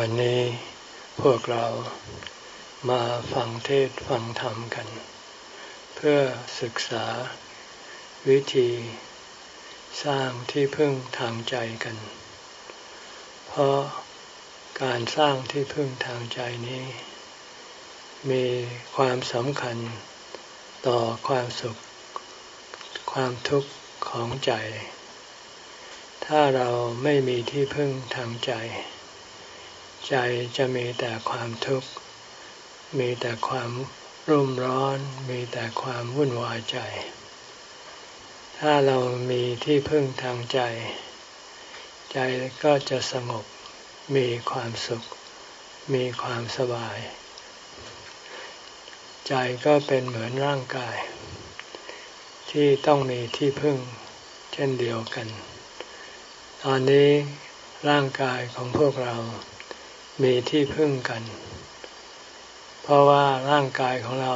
วันนี้พวกเรามาฟังเทศฟังธรรมกัน เพื่อศึกษาวิธีสร้างที่พึ่งทางใจกัน เพราะการสร้างที่พึ่งทางใจนี้ มีความสำคัญต่อความสุข ความทุกข์ของใจ ถ้าเราไม่มีที่พึ่งทางใจ ใจจะมีแต่ความทุกข์ มีแต่ความรุ่มร้อน มีแต่ความวุ่นวายใจ ถ้าเรามีที่พึ่งทางใจ ใจก็จะสงบ มีความสุข มีความสบาย ใจก็เป็นเหมือนร่างกาย ที่ต้องมีที่พึ่ง เช่นเดียวกัน ตอนนี้ร่างกายของพวกเรา มีที่พึ่งกัน เพราะว่าร่างกายของเรา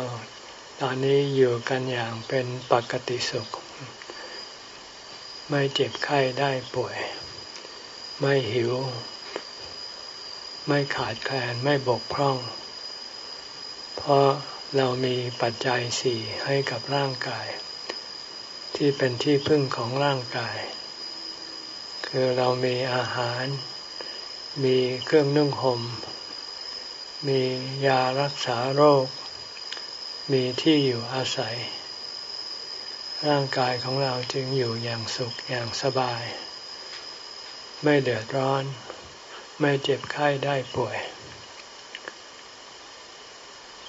ตอนนี้อยู่กันอย่างเป็นปกติสุข ไม่เจ็บไข้ได้ป่วย ไม่หิว ไม่ขาดแคลนไม่บกพร่อง เพราะเรามีปัจจัยสี่ให้กับร่างกาย ที่เป็นที่พึ่งของร่างกาย คือเรามีอาหาร มีเครื่องนุ่งหม่ม มียารักษาโรค มีที่อยู่อาศัย ร่างกายของเราจึงอยู่อย่างสุขอย่างสบาย ไม่เดือดร้อน ไม่เจ็บไข้ได้ป่วย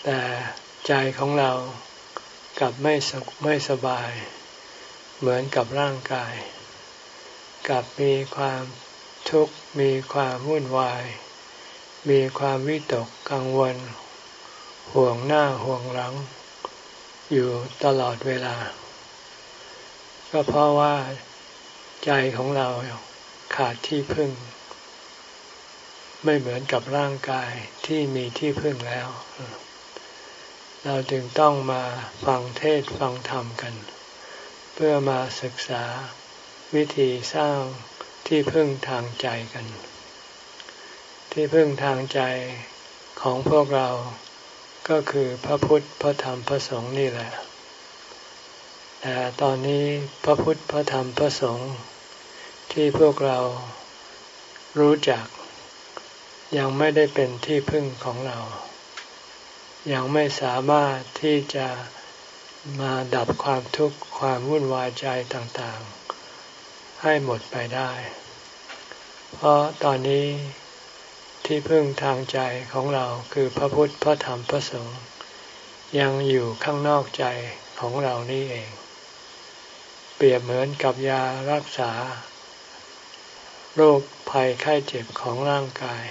แต่ใจของเรากลับไม่สุขไม่สบาย เหมือนกับร่างกาย กลับมีความ ทุกข์มีความวุ่นวาย มีความวิตกกังวล ห่วงหน้าห่วงหลัง อยู่ตลอดเวลา ก็เพราะว่าใจของเราขาดที่พึ่ง ไม่เหมือนกับร่างกายที่มีที่พึ่งแล้ว เราจึงต้องมาฟังเทศฟังธรรมกัน เพื่อมาศึกษาวิธีสร้าง ที่พึ่งทางใจกัน ที่พึ่งทางใจของพวกเราก็คือพระพุทธพระธรรมพระสงฆ์นี่แหละ แต่ตอนนี้พระพุทธพระธรรมพระสงฆ์ที่พวกเรารู้จัก ยังไม่ได้เป็นที่พึ่งของเรา ยังไม่สามารถที่จะมาดับความทุกข์ความวุ่นวายใจต่างๆ ให้หมดไปได้ เพราะตอนนี้ที่พึ่งทางใจของเราคือพระพุทธพระธรรมพระสงฆ์ยังอยู่ข้างนอกใจของเรานี่เอง เปรียบเหมือนกับยารักษา โรคภัยไข้เจ็บของร่างกาย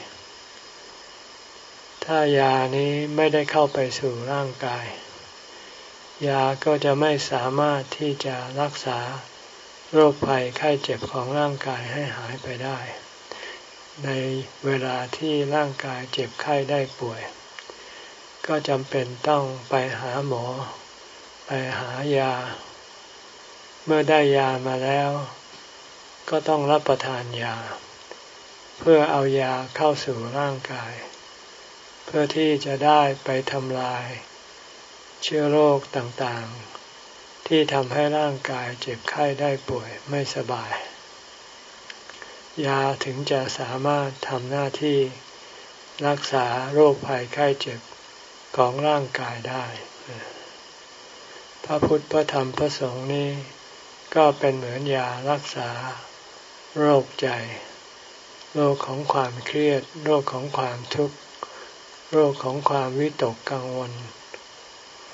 ถ้ายานี้ไม่ได้เข้าไปสู่ร่างกาย ยาก็จะไม่สามารถที่จะรักษา โรคภัยไข้เจ็บของร่างกายให้หายไปได้ ในเวลาที่ร่างกายเจ็บไข้ได้ป่วย ก็จำเป็นต้องไปหาหมอ ไปหายา เมื่อได้ยามาแล้ว ก็ต้องรับประทานยา เพื่อเอายาเข้าสู่ร่างกาย เพื่อที่จะได้ไปทำลาย เชื้อโรคต่างๆ ที่ทำให้ร่างกายเจ็บไข้ได้ป่วยไม่สบาย ยาถึงจะสามารถทำหน้าที่รักษาโรคภัยไข้เจ็บของร่างกายได้ พระพุทธพระธรรมพระสงฆ์นี้ก็เป็นเหมือนยารักษา โรคใจ โรคของความเครียด โรคของความทุกข์ โรคของความวิตกกังวล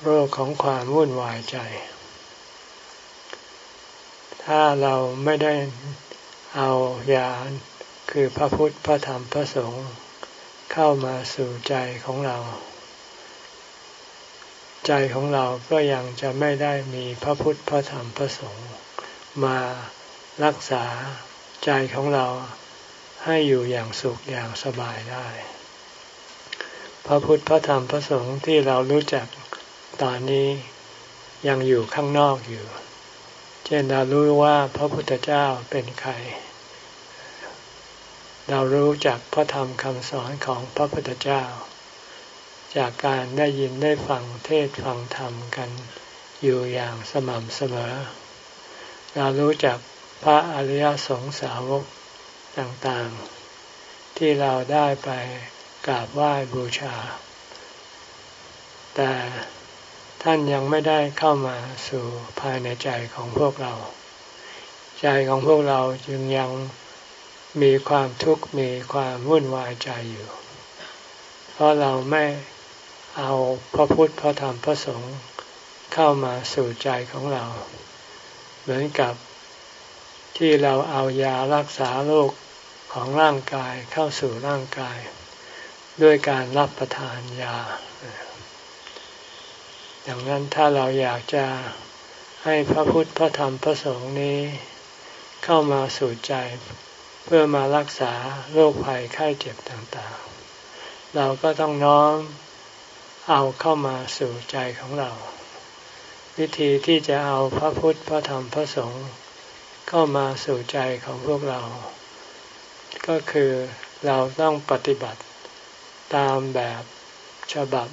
โรคของความวุ่นวายใจ ถ้าเราไม่ได้เอายาคือพระพุทธพระธรรมพระสงฆ์เข้ามาสู่ใจของเรา ใจของเราก็ยังจะไม่ได้มีพระพุทธพระธรรมพระสงฆ์มารักษาใจของเราให้อยู่อย่างสุขอย่างสบายได้ พระพุทธพระธรรมพระสงฆ์ที่เรารู้จักตอนนี้ยังอยู่ข้างนอกอยู่ เช่นเรารู้ว่าพระพุทธเจ้าเป็นใคร เรารู้จากพระธรรมคำสอนของพระพุทธเจ้า จากการได้ยินได้ฟังเทศฟังธรรมกันอยู่อย่างสม่ำเสมอ เรารู้จักพระอริยสงสาวกต่างๆ ที่เราได้ไปกราบไหว้บูชา แต่ ท่านยังไม่ได้เข้ามาสู่ภายในใจของพวกเรา ใจของพวกเราจึงยังมีความทุกข์มีความวุ่นวายใจอยู่ เพราะเราไม่เอาพระพุทธพระธรรมพระสงฆ์เข้ามาสู่ใจของเรา เหมือนกับที่เราเอายารักษาโรคของร่างกายเข้าสู่ร่างกาย ด้วยการรับประทานยา ดังนั้นถ้าเราอยากจะให้พระพุทธพระธรรมพระสงฆ์นี้ เข้ามาสู่ใจเพื่อมารักษาโรคภัยไข้เจ็บต่างๆ เราก็ต้องน้อมเอาเข้ามาสู่ใจของเรา วิธีที่จะเอาพระพุทธพระธรรมพระสงฆ์เข้ามาสู่ใจของพวกเรา ก็คือเราต้องปฏิบัติตามแบบฉบับ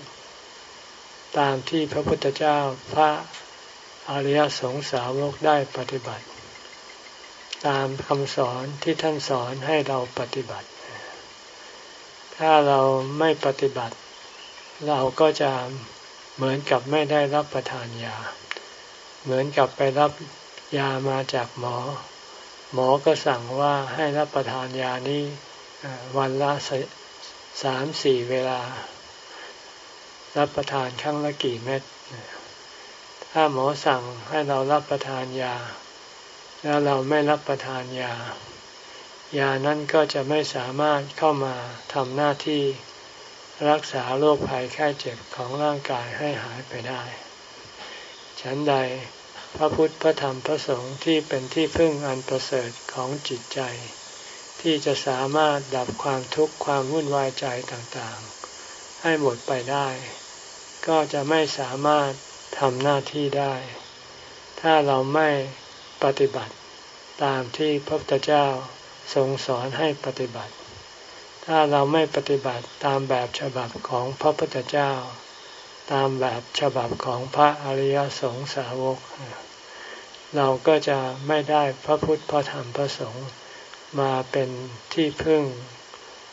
ตามที่พระพุทธเจ้าพระอริยสงสาวกได้ปฏิบัติ ตามคำสอนที่ท่านสอนให้เราปฏิบัติ ถ้าเราไม่ปฏิบัติ เราก็จะเหมือนกับไม่ได้รับประทานยา เหมือนกับไปรับยามาจากหมอ หมอก็สั่งว่าให้รับประทานยานี้วันละสามสี่เวลา รับประทานครั้งละกี่เม็ด ถ้าหมอสั่งให้เรารับประทานยา แล้วเราไม่รับประทานยา ยานั้นก็จะไม่สามารถเข้ามาทำหน้าที่รักษาโรคภัยไข้เจ็บของร่างกายให้หายไปได้ ฉันใดพระพุทธพระธรรมพระสงฆ์ที่เป็นที่พึ่งอันประเสริฐของจิตใจ ที่จะสามารถดับความทุกข์ความวุ่นวายใจต่างๆ ให้หมดไปได้ ก็จะไม่สามารถทำหน้าที่ได้ ถ้าเราไม่ปฏิบัติตามที่พระพุทธเจ้าทรงสอนให้ปฏิบัติ ถ้าเราไม่ปฏิบัติตามแบบฉบับของพระพุทธเจ้า ตามแบบฉบับของพระอริยสงสาวก เราก็จะไม่ได้พระพุทธพระธรรมพระสงฆ์มาเป็นที่พึ่ง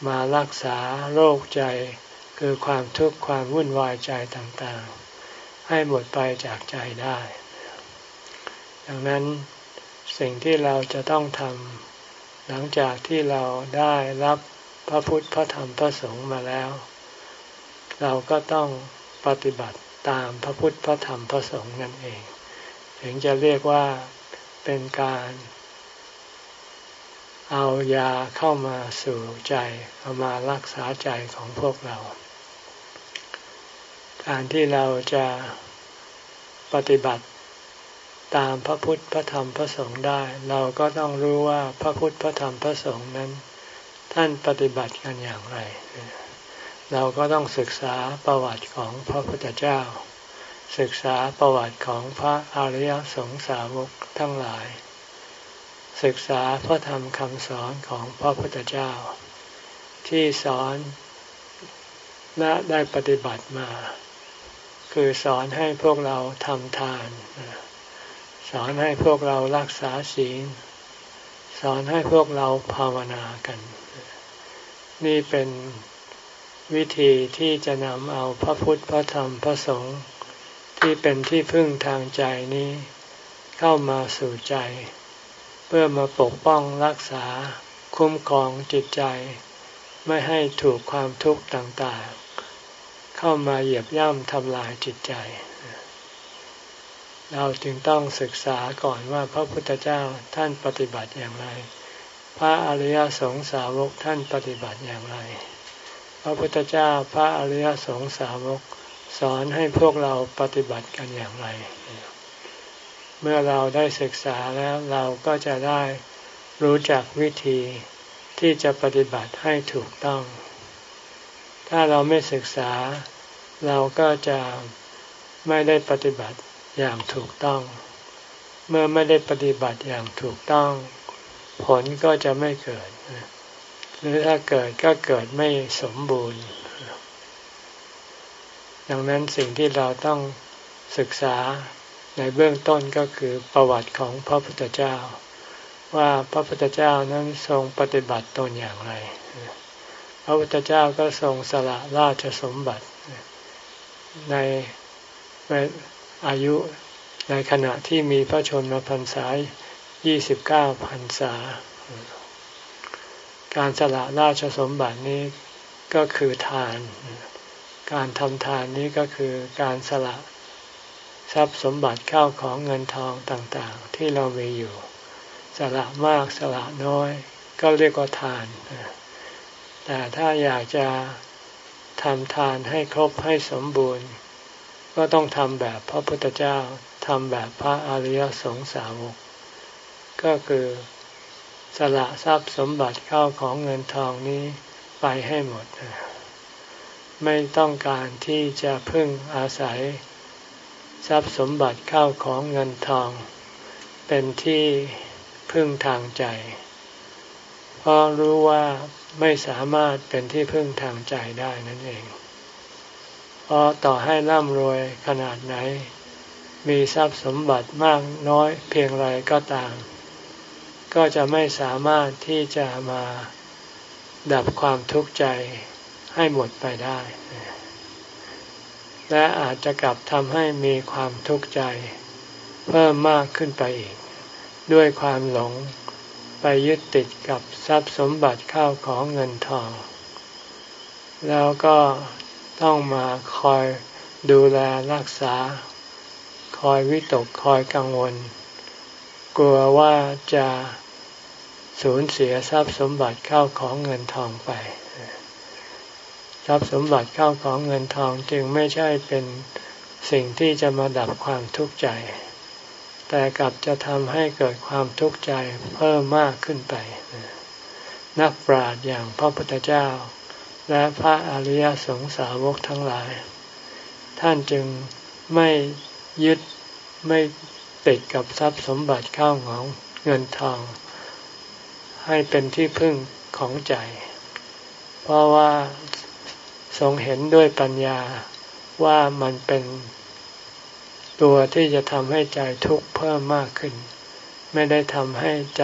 มารักษาโรคใจ คือความทุกข์ความวุ่นวายใจต่างๆ ให้หมดไปจากใจได้ ดังนั้นสิ่งที่เราจะต้องทำหลังจากที่เราได้รับพระพุทธพระธรรมพระสงฆ์มาแล้ว เราก็ต้องปฏิบัติตามพระพุทธพระธรรมพระสงฆ์นั่นเอง ถึงจะเรียกว่าเป็นการ เอายาเข้ามาสู่ใจเอามารักษาใจของพวกเรา การที่เราจะปฏิบัติตามพระพุทธพระธรรมพระสงฆ์ได้ เราก็ต้องรู้ว่าพระพุทธพระธรรมพระสงฆ์นั้น ท่านปฏิบัติกันอย่างไร เราก็ต้องศึกษาประวัติของพระพุทธเจ้า ศึกษาประวัติของพระอริยสงสาวกทั้งหลาย ศึกษาพระธรรมคำสอนของพระพุทธเจ้า ที่สอนและได้ปฏิบัติมา คือสอนให้พวกเราทำทาน สอนให้พวกเรารักษาศีล สอนให้พวกเราภาวนากัน นี่เป็นวิธีที่จะนำเอาพระพุทธพระธรรมพระสงฆ์ที่เป็นที่พึ่งทางใจนี้เข้ามาสู่ใจ เพื่อมาปกป้องรักษาคุ้มครองจิตใจ ไม่ให้ถูกความทุกข์ต่าง เข้ามาเหยียบย่ำทำลายจิตใจ เราจึงต้องศึกษาก่อนว่าพระพุทธเจ้าท่านปฏิบัติอย่างไร พระอริยสงสาวกท่านปฏิบัติอย่างไร พระพุทธเจ้าพระอริยสงสาวกสอนให้พวกเราปฏิบัติกันอย่างไร เมื่อเราได้ศึกษาแล้วเราก็จะได้รู้จักวิธีที่จะปฏิบัติให้ถูกต้อง ถ้าเราไม่ศึกษา เราก็จะไม่ได้ปฏิบัติอย่างถูกต้อง เมื่อไม่ได้ปฏิบัติอย่างถูกต้อง ผลก็จะไม่เกิด หรือถ้าเกิดก็เกิดไม่สมบูรณ์ ดังนั้นสิ่งที่เราต้องศึกษาในเบื้องต้นก็คือประวัติของพระพุทธเจ้า ว่าพระพุทธเจ้านั้นทรงปฏิบัติตนอย่างไร ระพุทธเจ้าก็ทรงสละราชสมบัติในอายุในขณะที่มีพระชนมพรรษา 29 พรรษา การสละราชสมบัตินี้ก็คือทาน การทำทานนี้ก็คือการสละทรัพย์สมบัติเข้าของเงินทองต่างๆ ที่เรามีอยู่ สละมากสละน้อย ก็เรียกว่าทาน แต่ถ้าอยากจะทำทานให้ครบให้สมบูรณ์ ก็ต้องทำแบบพระพุทธเจ้าทำแบบพระอริยสงสาวก ก็คือสละทรัพย์สมบัติเข้าของเงินทองนี้ไปให้หมด ไม่ต้องการที่จะพึ่งอาศัย ทรัพย์สมบัติเข้าของเงินทอง เป็นที่พึ่งทางใจ เพราะรู้ว่า ไม่สามารถเป็นที่พึ่งทางใจได้นั่นเอง เพราะต่อให้ร่ำรวยขนาดไหน มีทรัพย์สมบัติมากน้อยเพียงไรก็ตาม ก็จะไม่สามารถที่จะมาดับความทุกข์ใจให้หมดไปได้ และอาจจะกลับทำให้มีความทุกข์ใจ เพิ่มมากขึ้นไปอีก ด้วยความหลง ไปยึดติดกับทรัพย์สมบัติข้าวของเงินทอง แล้วก็ต้องมาคอยดูแลรักษา คอยวิตกคอยกังวล กลัวว่าจะสูญเสียทรัพย์สมบัติเข้าของเงินทองไป ทรัพย์สมบัติเข้าของเงินทองจึงไม่ใช่เป็นสิ่งที่จะมาดับความทุกข์ใจ แต่กลับจะทำให้เกิดความทุกข์ใจเพิ่มมากขึ้นไป นักปราชญ์อย่างพระพุทธเจ้า และพระอริยสงสาวกทั้งหลาย ท่านจึงไม่ยึดไม่ติดกับทรัพย์สมบัติเข้าของเงินทอง ให้เป็นที่พึ่งของใจ เพราะว่าทรงเห็นด้วยปัญญาว่ามันเป็น ตัวที่จะทำให้ใจทุกข์เพิ่มมากขึ้น ไม่ได้ทำให้ใจ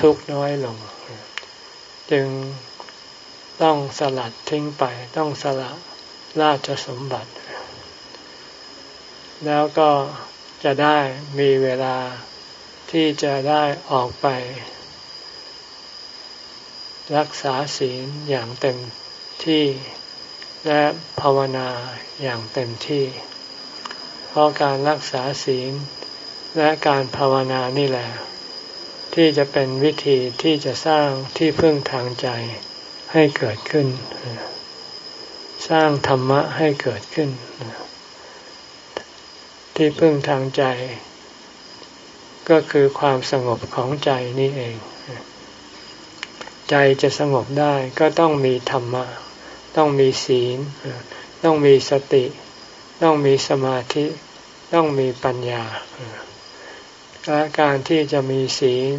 ทุกข์น้อยลง จึงต้องสลัดทิ้งไปต้องสละราชสมบัติ แล้วก็จะได้มีเวลาที่จะได้ออกไป รักษาศีลอย่างเต็มที่และภาวนาอย่างเต็มที่ เพราะการรักษาศีลและการภาวนานี่แหละ ที่จะเป็นวิธีที่จะสร้างที่พึ่งทางใจให้เกิดขึ้น สร้างธรรมะให้เกิดขึ้น ที่พึ่งทางใจ ก็คือความสงบของใจนี่เอง ใจจะสงบได้ก็ต้องมีธรรมะ ต้องมีศีล ต้องมีสติ ต้องมีสมาธิต้องมีปัญญาและการที่จะมีศีล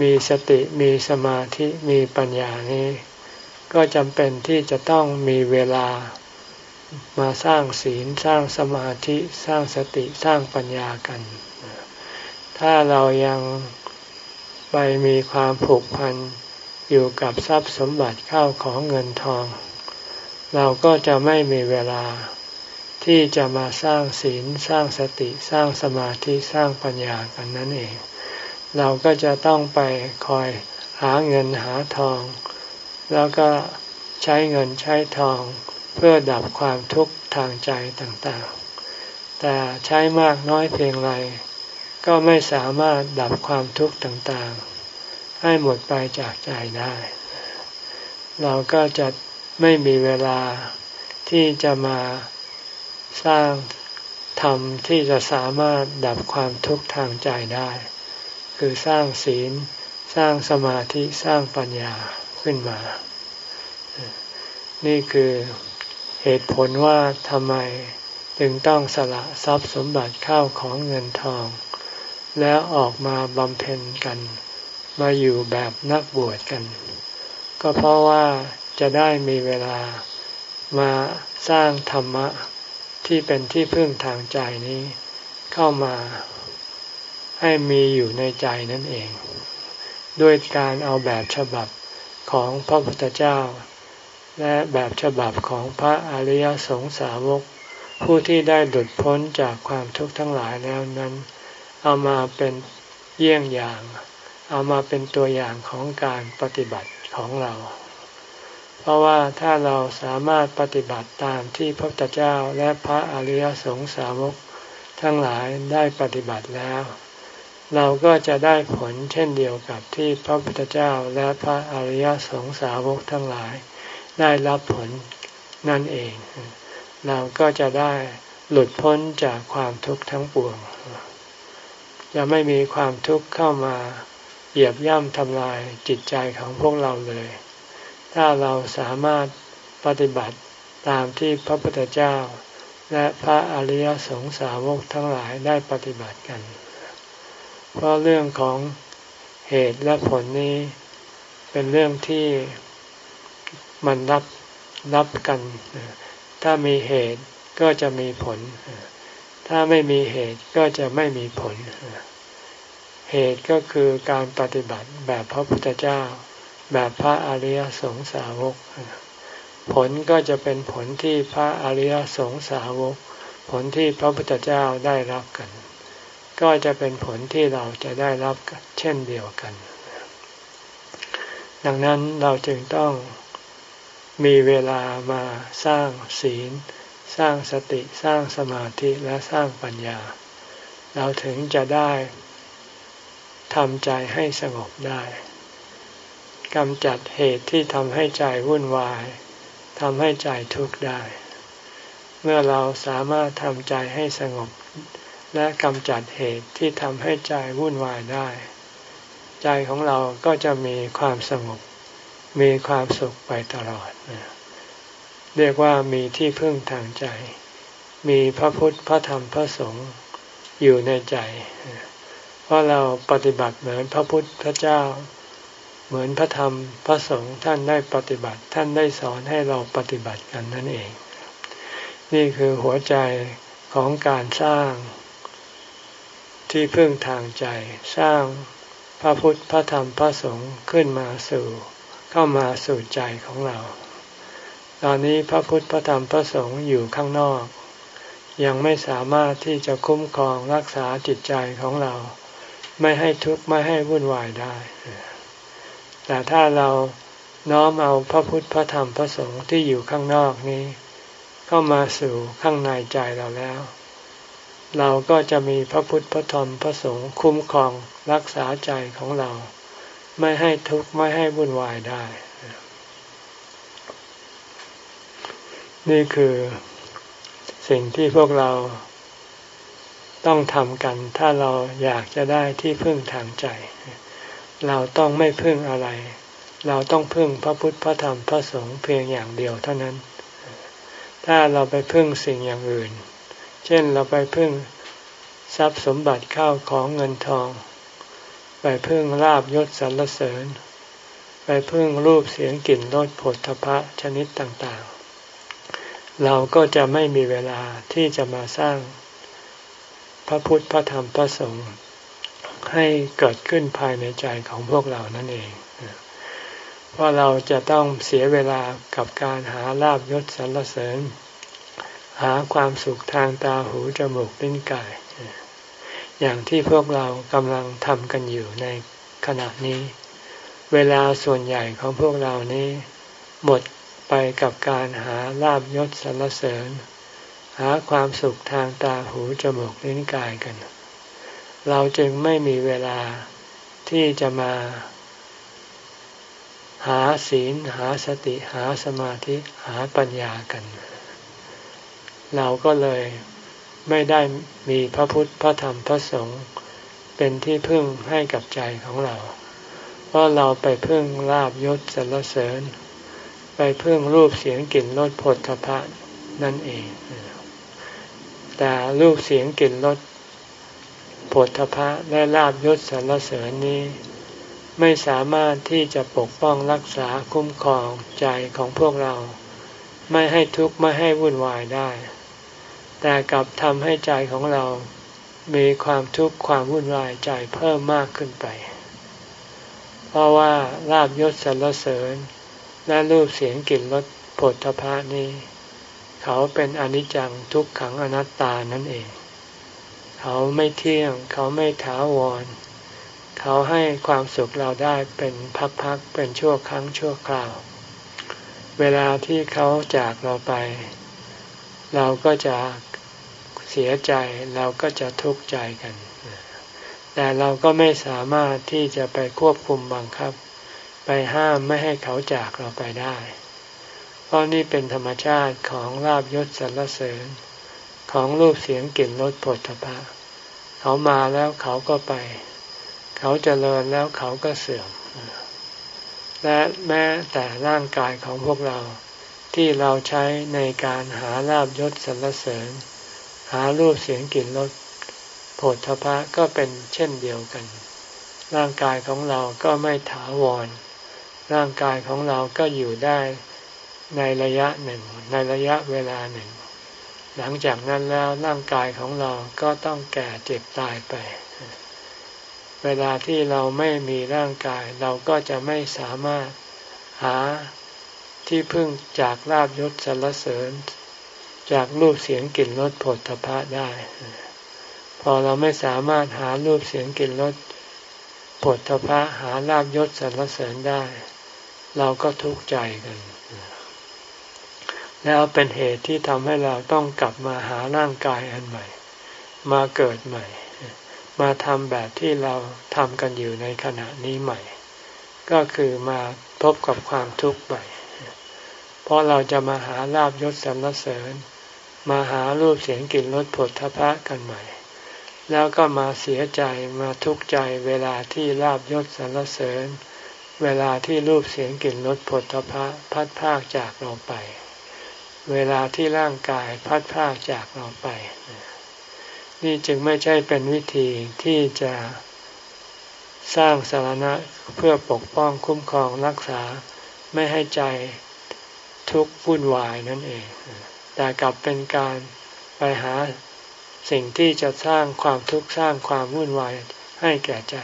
มีสติ มีสมาธิ มีปัญญานี้ ก็จำเป็นที่จะต้องมีเวลามาสร้างศีล สร้างสมาธิ สร้างสติ สร้างปัญญากัน ถ้าเรายังไปมีความผูกพันอยู่กับทรัพย์สมบัติเข้าของเงินทอง เราก็จะไม่มีเวลา ที่จะมาสร้างศีลสร้างสติสร้างสมาธิสร้างปัญญากันนั่นเอง เราก็จะต้องไปคอยหาเงินหาทอง แล้วก็ใช้เงินใช้ทองเพื่อดับความทุกข์ทางใจต่างๆ แต่ใช้มากน้อยเพียงไรก็ไม่สามารถดับความทุกข์ต่างๆ ให้หมดไปจากใจได้ เราก็จะไม่มีเวลาที่จะมา สร้างธรรมที่จะสามารถดับความทุกข์ทางใจได้ คือสร้างศีล สร้างสมาธิสร้างปัญญาขึ้นมา นี่คือเหตุผลว่าทำไมจึงต้องสละทรัพย์สมบัติเข้าของเงินทอง แล้วออกมาบำเพ็ญกัน มาอยู่แบบนักบวชกัน ก็เพราะว่าจะได้มีเวลามาสร้างธรรมะ ที่เป็นที่พึ่งทางใจนี้เข้ามาให้มีอยู่ในใจนั่นเอง ด้วยการเอาแบบฉบับของพระพุทธเจ้า และแบบฉบับของพระอริยสงสาวก ผู้ที่ได้หลุดพ้นจากความทุกข์ทั้งหลายแล้วนั้น เอามาเป็นเยี่ยงอย่าง เอามาเป็นตัวอย่างของการปฏิบัติของเรา เพราะว่าถ้าเราสามารถปฏิบัติตามที่พระพุทธเจ้าและพระอริยสงสาวกทั้งหลายได้ปฏิบัติแล้ว เราก็จะได้ผลเช่นเดียวกับที่พระพุทธเจ้าและพระอริยสงสาวกทั้งหลาย ได้รับผลนั่นเอง เราก็จะได้หลุดพ้นจากความทุกข์ทั้งปวงจะไม่มีความทุกข์เข้ามาเหยียบย่ำทำลายจิตใจของพวกเราเลย ถ้าเราสามารถปฏิบัติตามที่พระพุทธเจ้า และพระอริยสงสาวกทั้งหลายได้ปฏิบัติกัน เพราะเรื่องของเหตุและผลนี้เป็นเรื่องที่มันรับรับกัน ถ้ามีเหตุก็จะมีผล ถ้าไม่มีเหตุก็จะไม่มีผล เหตุก็คือการปฏิบัติแบบพระพุทธเจ้า แบบพระอริยสงสาวก ผลก็จะเป็นผลที่พระอริยสงสาวก ผลที่พระพุทธเจ้าได้รับกัน ก็จะเป็นผลที่เราจะได้รับเช่นเดียวกัน ดังนั้นเราจึงต้องมีเวลามาสร้างศีล สร้างสติสร้างสมาธิและสร้างปัญญา เราถึงจะได้ทำใจให้สงบได้ กำจัดเหตุที่ทำให้ใจวุ่นวายทำให้ใจทุกข์ได้ เมื่อเราสามารถทำใจให้สงบ และกำจัดเหตุที่ทำให้ใจวุ่นวายได้ ใจของเราก็จะมีความสงบ มีความสุขไปตลอด เรียกว่ามีที่พึ่งทางใจ มีพระพุทธพระธรรมพระสงฆ์อยู่ในใจ เพราะเราปฏิบัติเหมือนพระพุทธเจ้า เหมือนพระธรรมพระสงฆ์ท่านได้ปฏิบัติ ท่านได้สอนให้เราปฏิบัติกันนั่นเอง นี่คือหัวใจของการสร้าง ที่พึ่งทางใจสร้างพระพุทธพระธรรมพระสงฆ์ขึ้นมาสู่ เข้ามาสู่ใจของเรา ตอนนี้พระพุทธพระธรรมพระสงฆ์อยู่ข้างนอก ยังไม่สามารถที่จะคุ้มครองรักษาจิตใจของเรา ไม่ให้ทุกข์ไม่ให้วุ่นวายได้ แต่ถ้าเราน้อมเอาพระพุทธพระธรรมพระสงฆ์ที่อยู่ข้างนอกนี้ เข้ามาสู่ข้างในใจเราแล้ว เราก็จะมีพระพุทธพระธรรมพระสงฆ์คุ้มครองรักษาใจของเรา ไม่ให้ทุกข์ไม่ให้วุ่นวายได้ นี่คือสิ่งที่พวกเราต้องทำกันถ้าเราอยากจะได้ที่พึ่งทางใจ เราต้องไม่พึ่งอะไร เราต้องพึ่งพระพุทธพระธรรมพระสงฆ์เพียงอย่างเดียวเท่านั้น ถ้าเราไปพึ่งสิ่งอย่างอื่น เช่นเราไปพึ่งทรัพย์สมบัติข้าวของเงินทอง ไปพึ่งลาบยศสรรเสริญ ไปพึ่งรูปเสียงกลิ่นรสผลทพะชนิดต่างๆ เราก็จะไม่มีเวลาที่จะมาสร้างพระพุทธพระธรรมพระสงฆ์ ให้เกิดขึ้นภายในใจของพวกเรานั่นเองเพราะเราจะต้องเสียเวลากับการหาลาบยศสรรเสริญ หาความสุขทางตาหูจมูกลิ้นกาย อย่างที่พวกเรากำลังทำกันอยู่ในขณะนี้ เวลาส่วนใหญ่ของพวกเรานี้ หมดไปกับการหาลาบยศสรรเสริญ หาความสุขทางตาหูจมูกลิ้นกายกัน เราจึงไม่มีเวลาที่จะมา หาศีล หาสติหาสมาธิหาปัญญากัน เราก็เลยไม่ได้มีพระพุทธพระธรรมพระสงฆ์เป็นที่พึ่งให้กับใจของเรา เพราะเราไปพึ่งลาบยศสรรเสริญ ไปพึ่งรูปเสียงกลิ่นรสผลทพะนั่นเอง แต่รูปเสียงกลิ่นรส ผลทพะและลาบยศสารเสริญนี้ ไม่สามารถที่จะปกป้องรักษาคุ้มครองใจของพวกเรา ไม่ให้ทุกข์ไม่ให้วุ่นวายได้ แต่กลับทำให้ใจของเรา มีความทุกข์ความวุ่นวายใจเพิ่มมากขึ้นไป เพราะว่าลาบยศสรรเสริญ และรูปเสียงกลิ่นรสผลทพะนี้ เขาเป็นอนิจจังทุกขังอนัตตานั่นเอง เขาไม่เที่ยง เขาไม่ถาวร เขาให้ความสุขเราได้เป็นพักๆเป็นชั่วครั้งชั่วคราว เวลาที่เขาจากเราไป เราก็จะเสียใจเราก็จะทุกข์ใจกัน แต่เราก็ไม่สามารถที่จะไปควบคุมบังคับ ไปห้ามไม่ให้เขาจากเราไปได้ เพราะนี่เป็นธรรมชาติของลาบยศสรรเสริญ ของรูปเสียงกลิ่นรสผลพะเขามาแล้วเขาก็ไป เขาเจริญแล้วเขาก็เสื่อม และแม้แต่ร่างกายของพวกเราที่เราใช้ในการหาลาบยศสรรเสริญ หารูปเสียงกลิ่นรสผฏฐพะก็เป็นเช่นเดียวกัน ร่างกายของเราก็ไม่ถาวร ร่างกายของเราก็อยู่ได้ในระยะหนึ่ง ในระยะเวลาหนึ่ง หลังจากนั้นแล้วร่างกายของเราก็ต้องแก่เจ็บตายไป เวลาที่เราไม่มีร่างกาย เราก็จะไม่สามารถหาที่พึ่งจากลาบยศสรรเสริญ จากรูปเสียงกลิ่นรสผลทพะได้ พอเราไม่สามารถหารูปเสียงกลิ่นรสผลทพะหาลาบยศสรรเสริญได้ เราก็ทุกข์ใจกัน แล้วเป็นเหตุที่ทำให้เราต้องกลับมาหาร่างกายอันใหม่ มาเกิดใหม่ มาทำแบบที่เราทำกันอยู่ในขณะนี้ใหม่ ก็คือมาพบกับความทุกข์ใหม่ เพราะเราจะมาหาลาบยศสรรเสริญ มาหารูปเสียงกลิ่นรสผลทพะกันใหม่ แล้วก็มาเสียใจมาทุกข์ใจเวลาที่ลาบยศสรรเสริญ เวลาที่รูปเสียงกลิ่นรสผลทพะพัดพากจากเราไป เวลาที่ร่างกายพัดพากจากเราไป นี่จึงไม่ใช่เป็นวิธีที่จะสร้างสารณะเพื่อปกป้องคุ้มครองรักษาไม่ให้ใจทุกข์วุ่นวายนั่นเอง แต่กลับเป็นการไปหาสิ่งที่จะสร้างความทุกข์สร้างความวุ่นวายให้แก่ใจ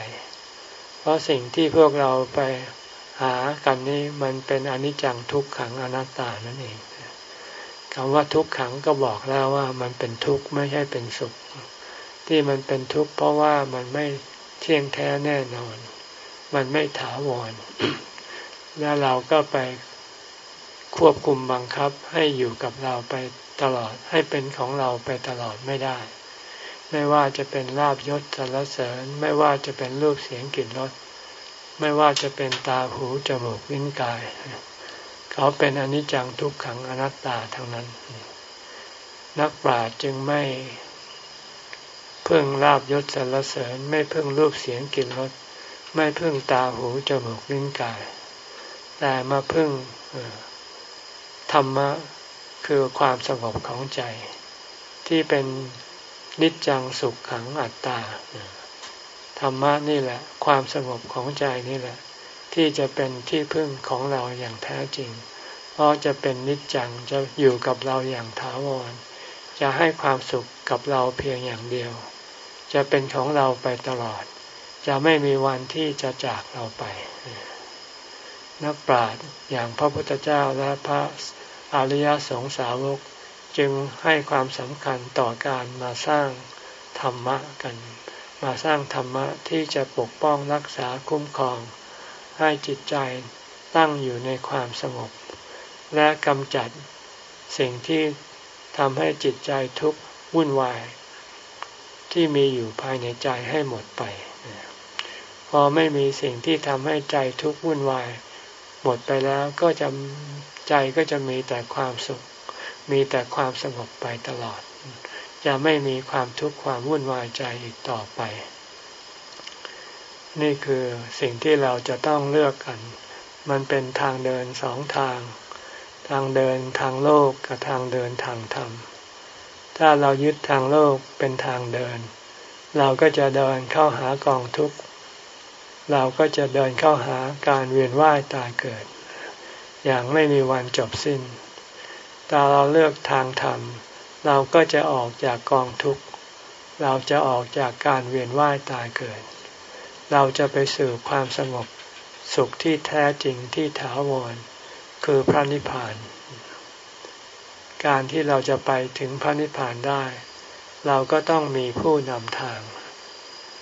เพราะสิ่งที่พวกเราไปหากันนี้มันเป็นอนิจจังทุกขังอนัตตานั่นเอง คำว่าทุกขังก็บอกแล้วว่ามันเป็นทุกข์ไม่ใช่เป็นสุข ที่มันเป็นทุกข์เพราะว่ามันไม่เที่ยงแท้แน่นอน มันไม่ถาวร แล้วเราก็ไปควบคุมบังคับให้อยู่กับเราไปตลอดให้เป็นของเราไปตลอดไม่ได้ ไม่ว่าจะเป็นลาบยศสรรเสริญ ไม่ว่าจะเป็นรูปเสียงกลิ่นรสไม่ว่าจะเป็นตาหูจมูกลิ้นกาย เขาเป็นอนิจจังทุกขังอนัตตาทั้งนั้น นักปราชญ์จึงไม่เพิ่งลาบยศสรรเสริญ ไม่เพิ่งรูปเสียงกลิ่นรสไม่เพิ่งตาหูจมูกลิ้นกาย แต่มาเพิ่งธรรมะคือความสงบของใจ ที่เป็นนิจจังสุขขังอัตตาธรรมะนี่แหละ ความสงบของใจนี่แหละ ที่จะเป็นที่พึ่งของเราอย่างแท้จริง เพราะจะเป็นนิจจังจะอยู่กับเราอย่างถาวร จะให้ความสุขกับเราเพียงอย่างเดียว จะเป็นของเราไปตลอด จะไม่มีวันที่จะจากเราไป นักปราชญ์อย่างพระพุทธเจ้าและพระอริยสงสาวกจึงให้ความสำคัญต่อการมาสร้างธรรมะกัน มาสร้างธรรมะที่จะปกป้องรักษาคุ้มครอง ให้จิตใจตั้งอยู่ในความสงบ และกำจัดสิ่งที่ทำให้จิตใจทุกข์วุ่นวาย ที่มีอยู่ภายในใจให้หมดไป พอไม่มีสิ่งที่ทำให้ใจทุกข์วุ่นวาย หมดไปแล้วก็จะใจก็จะมีแต่ความสุข มีแต่ความสงบไปตลอด จะไม่มีความทุกข์ความวุ่นวายใจอีกต่อไป นี่คือสิ่งที่เราจะต้องเลือกกัน มันเป็นทางเดินสองทาง ทางเดินทางโลกกับทางเดินทางธรรม ถ้าเรายึดทางโลกเป็นทางเดิน เราก็จะเดินเข้าหากองทุกข์เราก็จะเดินเข้าหาการเวียนว่ายตายเกิด อย่างไม่มีวันจบสิ้นถ้าเราเลือกทางธรรม เราก็จะออกจากกองทุกข์ เราจะออกจากการเวียนว่ายตายเกิด เราจะไปสู่ความสงบสุขที่แท้จริงที่ถาวร คือพระนิพพาน การที่เราจะไปถึงพระนิพพานได้ เราก็ต้องมีผู้นำทาง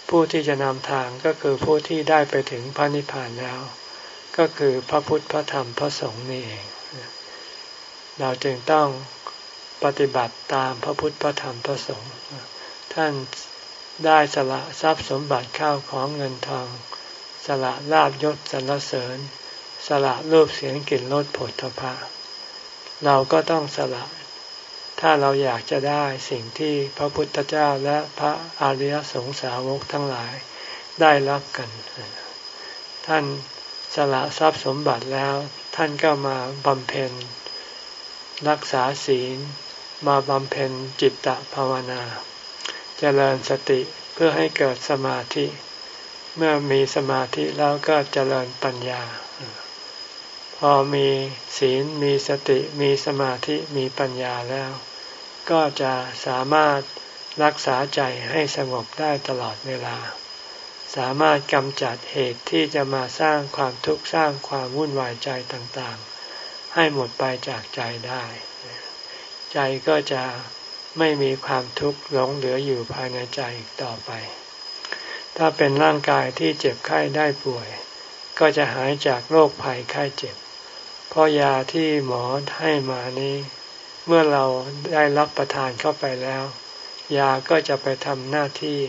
ผู้ที่จะนำทางก็คือผู้ที่ได้ไปถึงพระนิพพานแล้ว ก็คือพระพุทธพระธรรมพระสงฆ์นี่เอง เราจึงต้องปฏิบัติตามพระพุทธพระธรรมพระสงฆ์ท่าน ได้สละทรัพย์สมบัติข้าวของเงินทอง สละลาบยศสรรเสริญ สละรูปเสียงกลิ่นรสผลทพะเราก็ต้องสละ ถ้าเราอยากจะได้สิ่งที่พระพุทธเจ้าและพระอริยสงสาวกทั้งหลายได้รับกัน ท่านสละทรัพย์สมบัติแล้ว ท่านก็มาบำเพ็ญ รักษาศีล มาบำเพ็ญจิตตภาวนา จเจริญสติเพื่อให้เกิดสมาธิ เมื่อมีสมาธิแล้วก็เจริญปัญญา พอมีศีลมีสติมีสมาธิมีปัญญาแล้ว ก็จะสามารถรักษาใจให้สงบได้ตลอดเวลา สามารถกำจัดเหตุที่จะมาสร้างความทุกข์สร้างความวุ่นวายใจต่างๆ ให้หมดไปจากใจได้ ใจก็จะ ไม่มีความทุกข์หลงเหลืออยู่ภายในใจอีกต่อไป ถ้าเป็นร่างกายที่เจ็บไข้ได้ป่วย ก็จะหายจากโรคภัยไข้เจ็บ เพราะยาที่หมอให้มานี้ เมื่อเราได้รับประทานเข้าไปแล้ว ยาก็จะไปทำหน้าที่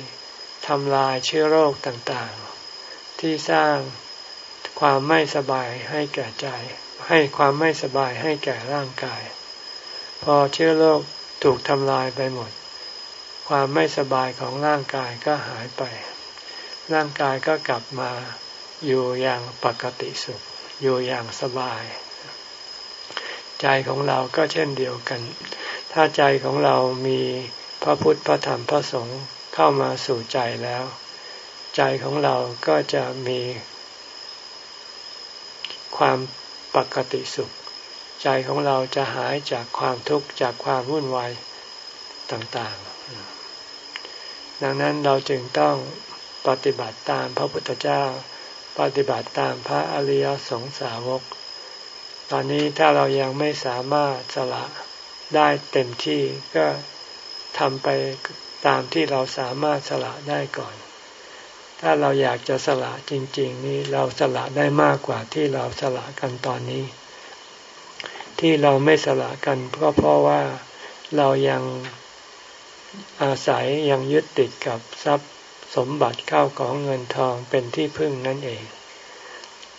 ทำลายเชื้อโรคต่างๆ ที่สร้างความไม่สบายให้แก่ใจ ให้ความไม่สบายให้แก่ร่างกาย พอเชื้อโรค ถูกทำลายไปหมด ความไม่สบายของร่างกายก็หายไป ร่างกายก็กลับมาอยู่อย่างปกติสุข อยู่อย่างสบาย ใจของเราก็เช่นเดียวกัน ถ้าใจของเรามีพระพุทธพระธรรมพระสงฆ์เข้ามาสู่ใจแล้ว ใจของเราก็จะมีความปกติสุข ใจของเราจะหายจากความทุกข์จากความวุ่นวายต่างๆ ดังนั้นเราจึงต้องปฏิบัติตามพระพุทธเจ้า ปฏิบัติตามพระอริยสงสาวก ตอนนี้ถ้าเรายังไม่สามารถสละได้เต็มที่ก็ทำไปตามที่เราสามารถสละได้ก่อน ถ้าเราอยากจะสละจริง ๆ นี่เราสละได้มากกว่าที่เราสละกันตอนนี้ ที่เราไม่สละกันก็เพราะว่าเรายังอาศัยยังยึดติดกับทรัพย์สมบัติเข้าของเงินทองเป็นที่พึ่งนั่นเอง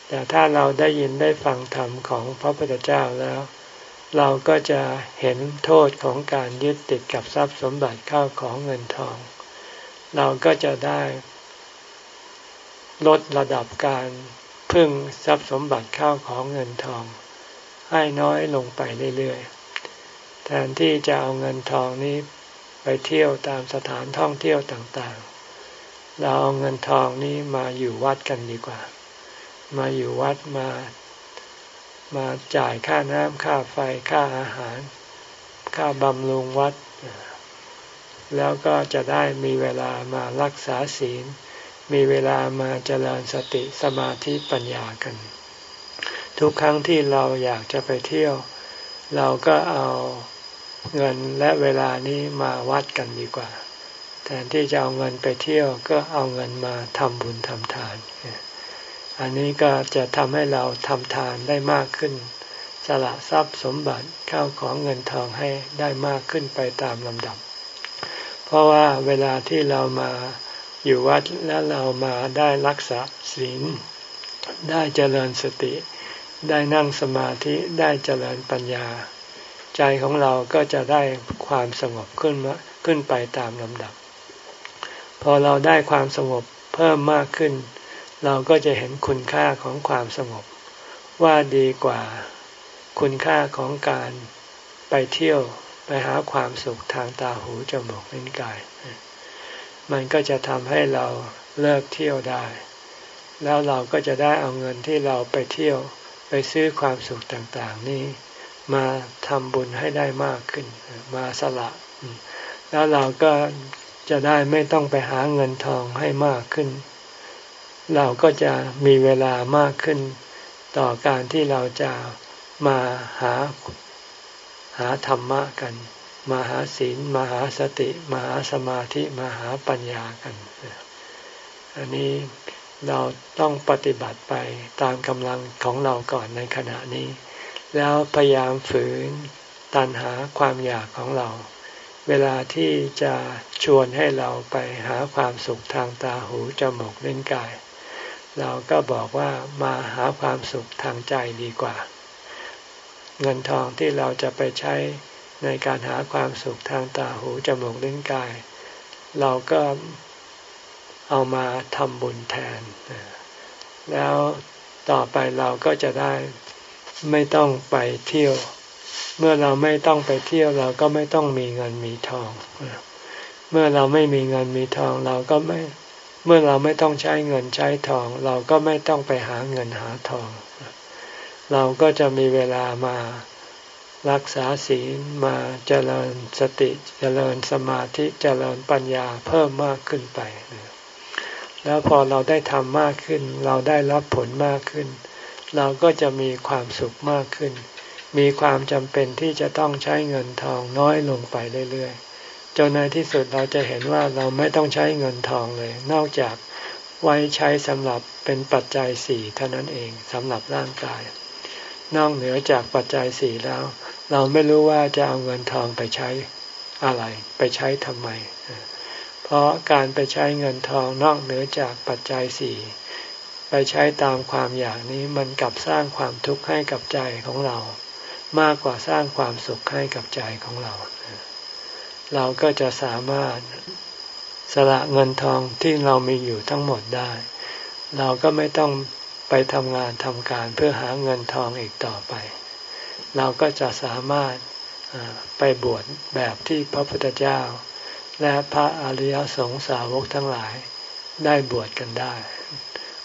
แต่ถ้าเราได้ยินได้ฟังธรรมของพระพุทธเจ้าแล้ว เราก็จะเห็นโทษของการยึดติดกับทรัพย์สมบัติเข้าของเงินทอง เราก็จะได้ลดระดับการพึ่งทรัพย์สมบัติเข้าของเงินทอง ให้น้อยลงไปเรื่อยๆ แทนที่จะเอาเงินทองนี้ไปเที่ยวตามสถานท่องเที่ยวต่างๆ เราเอาเงินทองนี้มาอยู่วัดกันดีกว่า มาอยู่วัดมา มาจ่ายค่าน้ำค่าไฟค่าอาหาร ค่าบำรุงวัด แล้วก็จะได้มีเวลามารักษาศีล มีเวลามาเจริญสติสมาธิปัญญากัน ทุกครั้งที่เราอยากจะไปเที่ยว เราก็เอาเงินและเวลานี้มาวัดกันดีกว่า แทนที่จะเอาเงินไปเที่ยวก็เอาเงินมาทำบุญทำทาน อันนี้ก็จะทำให้เราทำทานได้มากขึ้น สละทรัพย์สมบัติเข้าของเงินทองให้ได้มากขึ้นไปตามลำดับ เพราะว่าเวลาที่เรามาอยู่วัดแล้วเรามาได้รักษาศีลได้เจริญสติ ได้นั่งสมาธิได้เจริญปัญญา ใจของเราก็จะได้ความสงบขึ้นมาขึ้นไปตามลำดับ พอเราได้ความสงบเพิ่มมากขึ้น เราก็จะเห็นคุณค่าของความสงบ ว่าดีกว่าคุณค่าของการไปเที่ยวไปหาความสุขทางตาหูจมูกลิ้นกาย มันก็จะทำให้เราเลิกเที่ยวได้ แล้วเราก็จะได้เอาเงินที่เราไปเที่ยว ไปซื้อความสุขต่างๆ นี้มาทำบุญให้ได้มากขึ้น มาสละ แล้วเราก็จะได้ไม่ต้องไปหาเงินทองให้มากขึ้น เราก็จะมีเวลามากขึ้น ต่อการที่เราจะมาหาหาธรรมะกัน มาหาศีล มาหาสติ มาหาสมาธิ มาหาปัญญากัน อันนี้ เราต้องปฏิบัติไปตามกำลังของเราก่อนในขณะนี้ แล้วพยายามฝืนตันหาความอยากของเรา เวลาที่จะชวนให้เราไปหาความสุขทางตาหูจมูกเล่นกาย เราก็บอกว่ามาหาความสุขทางใจดีกว่า เงินทองที่เราจะไปใช้ในการหาความสุขทางตาหูจมูกเล่นกาย เราก็ เอามาทำบุญแทน แล้วต่อไปเราก็จะได้ไม่ต้องไปเที่ยว เมื่อเราไม่ต้องไปเที่ยวเราก็ไม่ต้องมีเงินมีทอง เมื่อเราไม่มีเงินมีทองเราก็ไม่ เมื่อเราไม่ต้องใช้เงินใช้ทอง เราก็ไม่ต้องไปหาเงินหาทอง เราก็จะมีเวลามารักษาศีลมาเจริญสติเจริญสมาธิเจริญปัญญาเพิ่มมากขึ้นไป แล้วพอเราได้ทำมากขึ้น เราได้รับผลมากขึ้น เราก็จะมีความสุขมากขึ้น มีความจำเป็นที่จะต้องใช้เงินทองน้อยลงไปเรื่อยๆจนในที่สุดเราจะเห็นว่าเราไม่ต้องใช้เงินทองเลย นอกจากไว้ใช้สำหรับเป็นปัจจัยสี่เท่านั้นเองสำหรับร่างกาย นอกเหนือจากปัจจัยสี่แล้ว เราไม่รู้ว่าจะเอาเงินทองไปใช้อะไร ไปใช้ทำไม เพราะการไปใช้เงินทองนอกเหนือจากปัจจัยสี่ไปใช้ตามความอยากนี้มันกลับสร้างความทุกข์ให้กับใจของเรา มากกว่าสร้างความสุขให้กับใจของเรา เราก็จะสามารถสละเงินทองที่เรามีอยู่ทั้งหมดได้ เราก็ไม่ต้องไปทำงานทำการเพื่อหาเงินทองอีกต่อไป เราก็จะสามารถไปบวชแบบที่พระพุทธเจ้า และพระอริยสงสาวกทั้งหลายได้บวชกันได้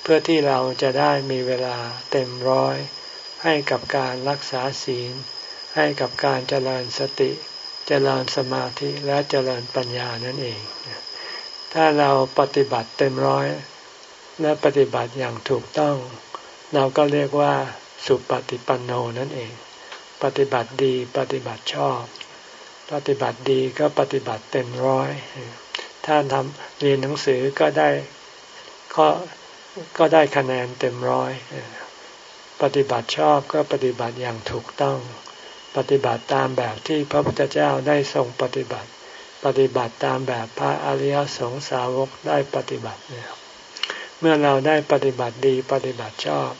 เพื่อที่เราจะได้มีเวลาเต็มร้อย ให้กับการรักษาศีล ให้กับการเจริญสติ เจริญสมาธิและเจริญปัญญานั่นเอง ถ้าเราปฏิบัติเต็มร้อย และปฏิบัติอย่างถูกต้อง เราก็เรียกว่าสุปฏิปันโนนั่นเอง ปฏิบัติดีปฏิบัติชอบ ปฏิบัติดีก็ปฏิบัติเต็มร้อย ถ้าทำเรียนหนังสือก็ได้ก็ก็ได้คะแนนเต็มร้อย ปฏิบัติชอบก็ปฏิบัติอย่างถูกต้อง ปฏิบัติตามแบบที่พระพุทธเจ้าได้ทรงปฏิบัติ ปฏิบัติตามแบบพระอริยสงสาวกได้ปฏิบัติเนี่ยเมื่อเราได้ปฏิบัติดีปฏิบัติชอบ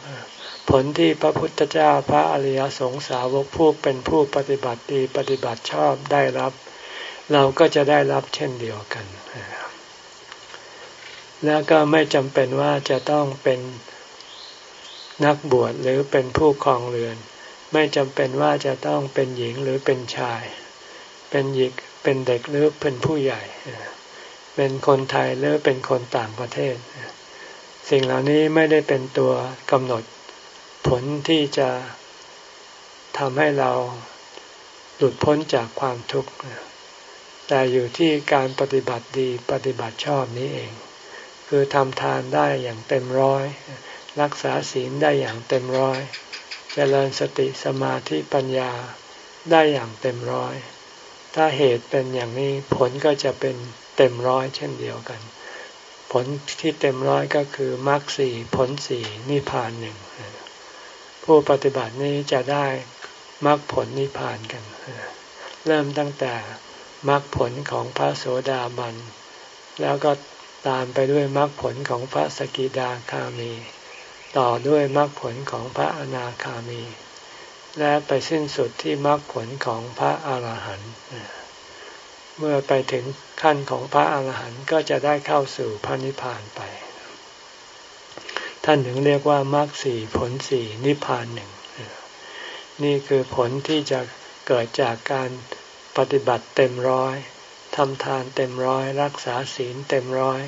ผลที่พระพุทธเจ้าพระอริยสงสาวกผู้เป็นผู้ปฏิบัติดีปฏิบัติชอบได้รับ เราก็จะได้รับเช่นเดียวกัน แล้วก็ไม่จำเป็นว่าจะต้องเป็นนักบวชหรือเป็นผู้ครองเรือน ไม่จำเป็นว่าจะต้องเป็นหญิงหรือเป็นชาย เป็นหญิงเป็นเด็กหรือเป็นผู้ใหญ่ เป็นคนไทยหรือเป็นคนต่างประเทศ สิ่งเหล่านี้ไม่ได้เป็นตัวกำหนด ผลที่จะทำให้เราหลุดพ้นจากความทุกข์แต่อยู่ที่การปฏิบัติดีปฏิบัติชอบนี้เอง คือทำทานได้อย่างเต็มร้อย รักษาศีลได้อย่างเต็มร้อยจเจริญสติสมาธิปัญญาได้อย่างเต็มร้อย ถ้าเหตุเป็นอย่างนี้ผลก็จะเป็นเต็มร้อยเช่นเดียวกัน ผลที่เต็มร้อยก็คือมรรคสี่ผลสี่นิพพานหนึ่ง ผู้ปฏิบัตินี้จะได้มรรคผลนิพพานกัน เริ่มตั้งแต่มรรคผลของพระโสดาบัน แล้วก็ตามไปด้วยมรรคผลของพระสกิดาคามี ต่อด้วยมรรคผลของพระอนาคามี และไปสิ้นสุดที่มรรคผลของพระอาหารหันต์เมื่อไปถึงขั้นของพระอาหารหันต์ก็จะได้เข้าสู่พระนิพพานไป ท่านถึงเรียกว่ามรรคสี่ผลสี่นิพพานหนึ่งนี่คือผลที่จะเกิดจากการปฏิบัติเต็มร้อยทำทานเต็มร้อย รักษาศีลเต็มร้อย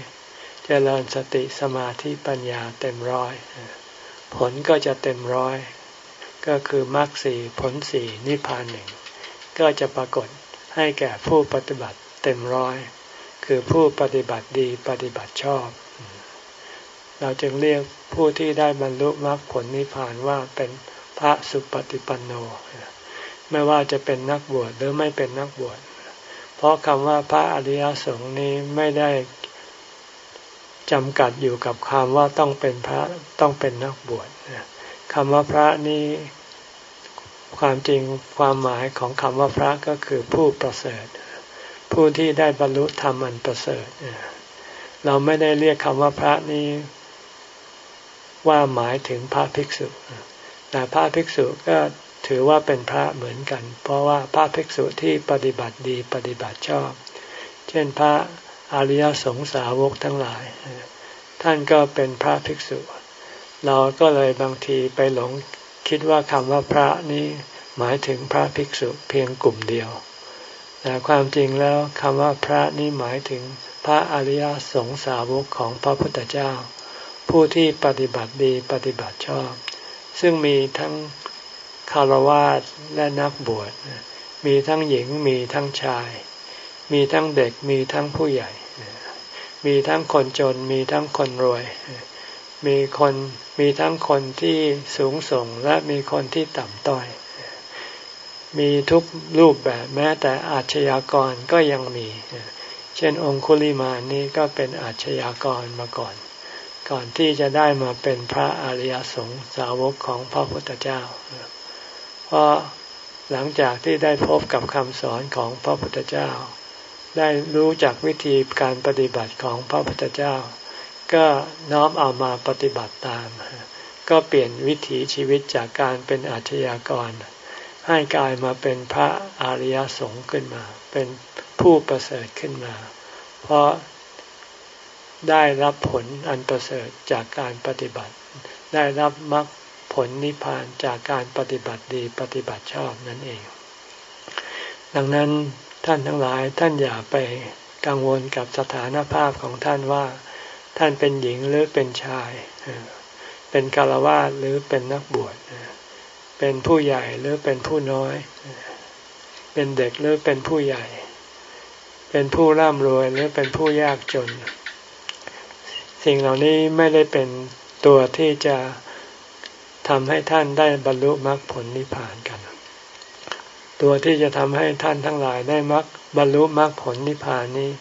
เจริญสติสมาธิปัญญาเต็มร้อย ผลก็จะเต็มร้อย ก็คือมรรคสี่ผลสี่นิพพานหนึ่งก็จะปรากฏให้แก่ผู้ปฏิบัติเต็มร้อย คือผู้ปฏิบัติดีปฏิบัติชอบ เราจึงเรียกผู้ที่ได้บรรลุมรรคผลนิพพานว่าเป็นพระสุปฏิปันโน ไม่ว่าจะเป็นนักบวชหรือไม่เป็นนักบวช เพราะคำว่าพระอริยสงฆ์นี้ไม่ได้จำกัดอยู่กับคำว่าต้องเป็นพระต้องเป็นนักบวชคำว่าพระนี้ความจริงความหมายของคำว่าพระก็คือผู้ประเสริฐ ผู้ที่ได้บรรลุธรรมอันประเสริฐเราไม่ได้เรียกคำว่าพระนี้ ว่าหมายถึงพระภิกษุ แต่พระภิกษุก็ถือว่าเป็นพระเหมือนกัน เพราะว่าพระภิกษุที่ปฏิบัติดีปฏิบัติชอบ เช่นพระอริยสงสาวกทั้งหลาย ท่านก็เป็นพระภิกษุ เราก็เลยบางทีไปหลงคิดว่าคำว่าพระนี้หมายถึงพระภิกษุเพียงกลุ่มเดียว แต่ความจริงแล้วคำว่าพระนี้หมายถึงพระอริยสงสาวกของพระพุทธเจ้า ผู้ที่ปฏิบัติดีปฏิบัติชอบ ซึ่งมีทั้งคารวะและนักบวชมีทั้งหญิงมีทั้งชาย มีทั้งเด็กมีทั้งผู้ใหญ่ มีทั้งคนจนมีทั้งคนรวย มีคนมีทั้งคนที่สูงส่งและมีคนที่ต่ำต้อย มีทุกรูปแบบแม้แต่อาชญากรก็ยังมี เช่นองคุลิมานี่ก็เป็นอาชญากรมาก่อน ก่อนที่จะได้มาเป็นพระอริยสงฆ์สาวกของพระพุทธเจ้า เพราะหลังจากที่ได้พบกับคำสอนของพระพุทธเจ้า ได้รู้จักวิธีการปฏิบัติของพระพุทธเจ้า ก็น้อมเอามาปฏิบัติตาม ก็เปลี่ยนวิถีชีวิตจากการเป็นอาชญากร ให้กลายมาเป็นพระอริยสงฆ์ขึ้นมา เป็นผู้ประเสริฐขึ้นมา เพราะ ได้รับผลอันประเสริฐจากการปฏิบัติ ได้รับมรรคผลนิพพานจากการปฏิบัติดีปฏิบัติชอบนั่นเอง ดังนั้นท่านทั้งหลายท่านอย่าไปกังวลกับสถานภาพของท่านว่า ท่านเป็นหญิงหรือเป็นชาย เป็นคารวะหรือเป็นนักบวชเป็นผู้ใหญ่หรือเป็นผู้น้อย เป็นเด็กหรือเป็นผู้ใหญ่ เป็นผู้ร่ำรวยหรือเป็นผู้ยากจน สิ่งเหล่านี้ไม่ได้เป็นตัวที่จะทำให้ท่านได้บรรลุมรรคผลนิพพานกัน ตัวที่จะทำให้ท่านทั้งหลายได้มรรคบรรลุมรรคผลนิพพานนี้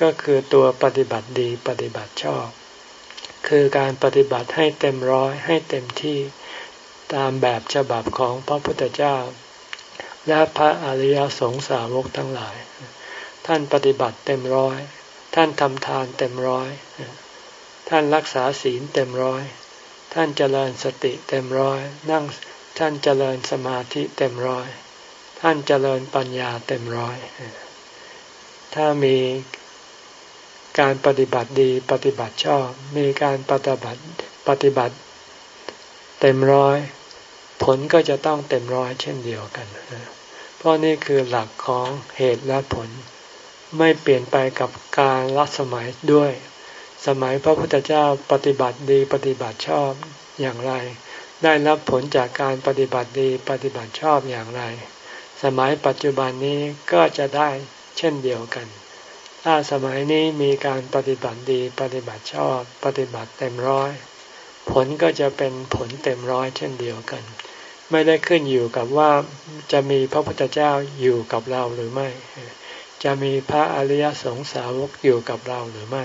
ก็คือตัวปฏิบัติดีปฏิบัติชอบ คือการปฏิบัติให้เต็มร้อยให้เต็มที่ตามแบบฉบับของพระพุทธเจ้า และพระอริยสงสาวกทั้งหลาย ท่านปฏิบัติเต็มร้อย ท่านทำทานเต็มร้อย ท่านรักษาศีลเต็มร้อย ท่านเจริญสติเต็มร้อย นั่งท่านเจริญสมาธิเต็มร้อย ท่านเจริญปัญญาเต็มร้อย ถ้ามีการปฏิบัติดีปฏิบัติชอบ มีการปฏิบัติปฏิบัติเต็มร้อย ผลก็จะต้องเต็มร้อยเช่นเดียวกัน เพราะนี่คือหลักของเหตุและผล ไม่เปลี่ยนไปกับการรัสมัยด้วย สมัยพระพุทธเจ้าปฏิบัติดีปฏิบัติชอบอย่างไร ได้รับผลจากการปฏิบัติดีปฏิบัติชอบอย่างไร สมัยปัจจุบันนี้ก็จะได้เช่นเดียวกัน ถ้าสมัยนี้มีการปฏิบัติดีปฏิบัติชอบ ปฏิบัติเต็มร้อย ผลก็จะเป็นผลเต็มร้อยเช่นเดียวกัน ไม่ได้ขึ้นอยู่กับว่าจะมีพระพุทธเจ้าอยู่กับเราหรือไม่ จะมีพระอริยสงสาวกอยู่กับเราหรือไม่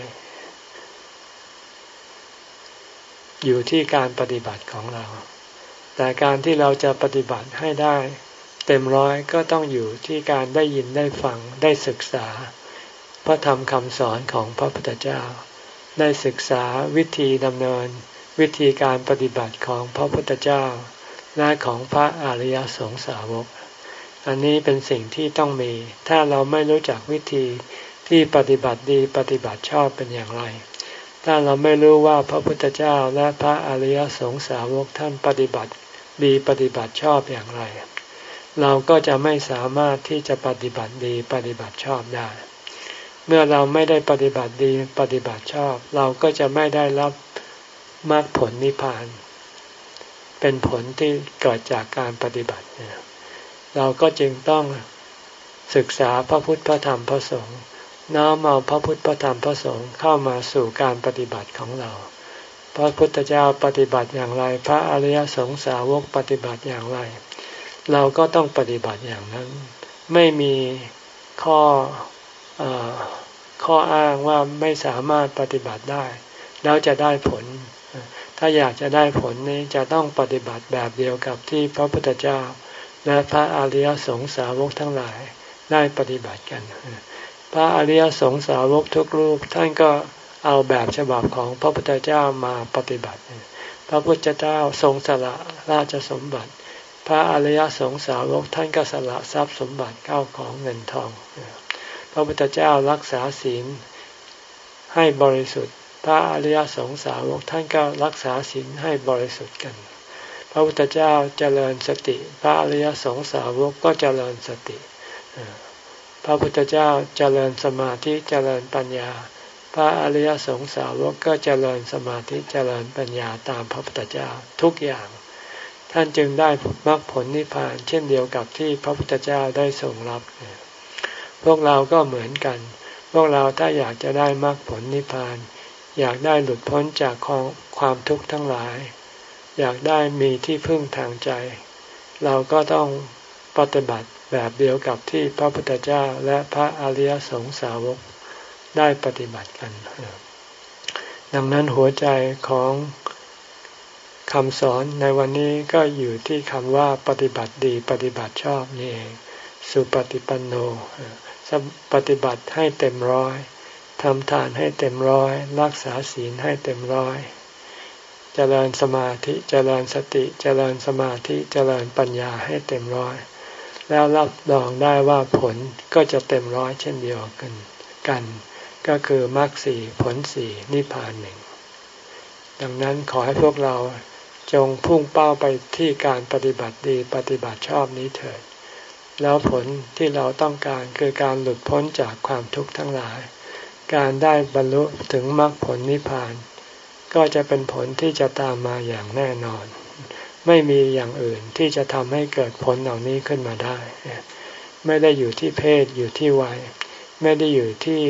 อยู่ที่การปฏิบัติของเรา แต่การที่เราจะปฏิบัติให้ได้ เต็มร้อยก็ต้องอยู่ที่การได้ยินได้ฟังได้ศึกษา พระธรรมคำสอนของพระพุทธเจ้า ได้ศึกษาวิธีดำเนิน วิธีการปฏิบัติของพระพุทธเจ้าและของพระอริยสงสาวก อันนี้เป็นสิ่งที่ต้องมี ถ้าเราไม่รู้จักวิธีที่ปฏิบัติดีปฏิบัติชอบเป็นอย่างไร ถ้าเราไม่รู้ว่าพระพุทธเจ้าและพระอริยสงสาวกท่านปฏิบัติดีปฏิบัติชอบอย่างไร เราก็จะไม่สามารถที่จะปฏิบัติดีปฏิบัติชอบได้ เมื่อเราไม่ได้ปฏิบัติดีปฏิบัติชอบ เราก็จะไม่ได้รับมรรคผลนิพพาน เป็นผลที่เกิดจากการปฏิบัติ เราก็จึงต้องศึกษาพระพุทธพระธรรมพระสงฆ์ น้อมเอาพระพุทธพระธรรมพระสงฆ์เข้ามาสู่การปฏิบัติของเรา พระพุทธเจ้าปฏิบัติอย่างไร พระอริยสงสาวกปฏิบัติอย่างไร เราก็ต้องปฏิบัติอย่างนั้น ไม่มีข้ออข้ออ้างว่าไม่สามารถปฏิบัติได้ แล้วจะได้ผล ถ้าอยากจะได้ผลนี้จะต้องปฏิบัติแบบเดียวกับที่พระพุทธเจ้า และพระอริยสงสาวกทั้งหลายได้ปฏิบัติกัน พระอริยสงสาวกทุกรูปท่านก็เอาแบบฉบับของพระพุทธเจ้ามาปฏิบัติ พระพุทธเจ้าทรงสละราชสมบัติ พระอริยสงสาวกท่านก็สละทรัพย์สมบัติเก้าของเงินทอง พระพุทธเจ้ารักษาศีลให้บริสุทธิ์ พระอริยสงสาวกท่านก็รักษาศีลให้บริสุทธิ์กัน พระพุทธเจ้าเจริญสติ พระอริยสงสาวกก็เจริญสติ พระพุทธเจ้าเจริญสมาธิเจริญปัญญา พระอริยสงสาวกก็เจริญสมาธิเจริญปัญญาตามพระพุทธเจ้าทุกอย่าง ท่านจึงได้มรรคผลนิพพาน เช่นเดียวกับที่พระพุทธเจ้าได้ทรงรับ พวกเราก็เหมือนกัน พวกเราถ้าอยากจะได้มรรคผลนิพพาน อยากได้หลุดพ้นจากความทุกข์ทั้งหลาย อยากได้มีที่พึ่งทางใจ เราก็ต้อง ปฏิบัติแบบเดียวกับที่พระพุทธเจ้าและพระอริยสงสาวกได้ปฏิบัติกัน ดังนั้นหัวใจของคำสอนในวันนี้ก็อยู่ที่คำว่าปฏิบัติดีปฏิบัติชอบนี่เอง สุปฏิปันโนปฏิบัติให้เต็มร้อยทำทานให้เต็มร้อย รักษาศีลให้เต็มร้อยเจริญสมาธิเจริญสติเจริญสมาธิเจริญปัญญาให้เต็มร้อย แล้วรับรองได้ว่าผลก็จะเต็มร้อยเช่นเดียวกันกัน ก็คือมรรคสี่ผลสี่นิพพานหนึ่งดังนั้นขอให้พวกเราจงพุ่งเป้าไปที่การปฏิบัติดีปฏิบัติชอบนี้เถิด แล้วผลที่เราต้องการคือการหลุดพ้นจากความทุกข์ทั้งหลาย การได้บรรลุถึงมรรคผลนิพพาน ก็จะเป็นผลที่จะตามมาอย่างแน่นอน ไม่มีอย่างอื่นที่จะทำให้เกิดผลเหล่านี้ขึ้นมาได้ ไม่ได้อยู่ที่เพศอยู่ที่วัย ไม่ได้อยู่ที่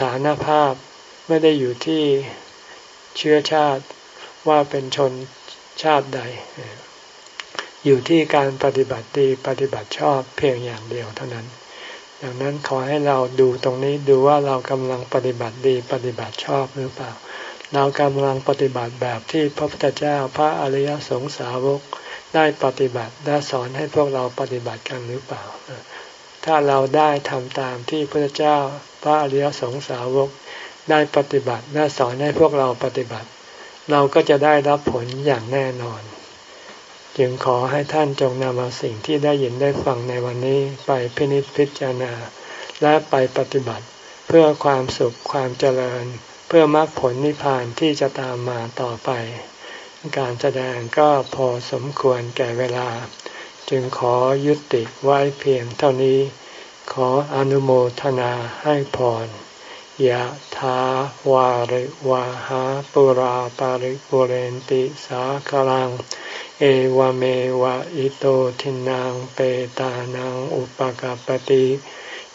ฐานภาพ ไม่ได้อยู่ที่เชื้อชาติว่าเป็นชนชาติใด อยู่ที่การปฏิบัติดีปฏิบัติชอบเพียงอย่างเดียวเท่านั้นดังนั้นขอให้เราดูตรงนี้ดูว่าเรากำลังปฏิบัติดีปฏิบัติชอบหรือเปล่า เรากำลังปฏิบัติแบบที่พระพุทธเจ้าพระอริยสงสาวกได้ปฏิบัติได้สอนให้พวกเราปฏิบัติกันหรือเปล่า ถ้าเราได้ทำตามที่พระเจ้าพระอริยสงสาวกได้ปฏิบัติได้สอนให้พวกเราปฏิบัติ เราก็จะได้รับผลอย่างแน่นอน จึงขอให้ท่านจงนำเอาสิ่งที่ได้ยินได้ฟังในวันนี้ไปพินิจพิจารณา และไปปฏิบัติเพื่อความสุขความเจริญ พื่อมรรคผลนิพพานที่จะตามมาต่อไป การแสดงก็พอสมควรแก่เวลา จึงขอยุติไว้เพียงเท่านี้ ขออนุโมทนาให้พรยะถาวาริวาหาปุราปาริปุเรนติสาคลัง เอวเมวะอิโตทินังเปตานังอุปกาปติ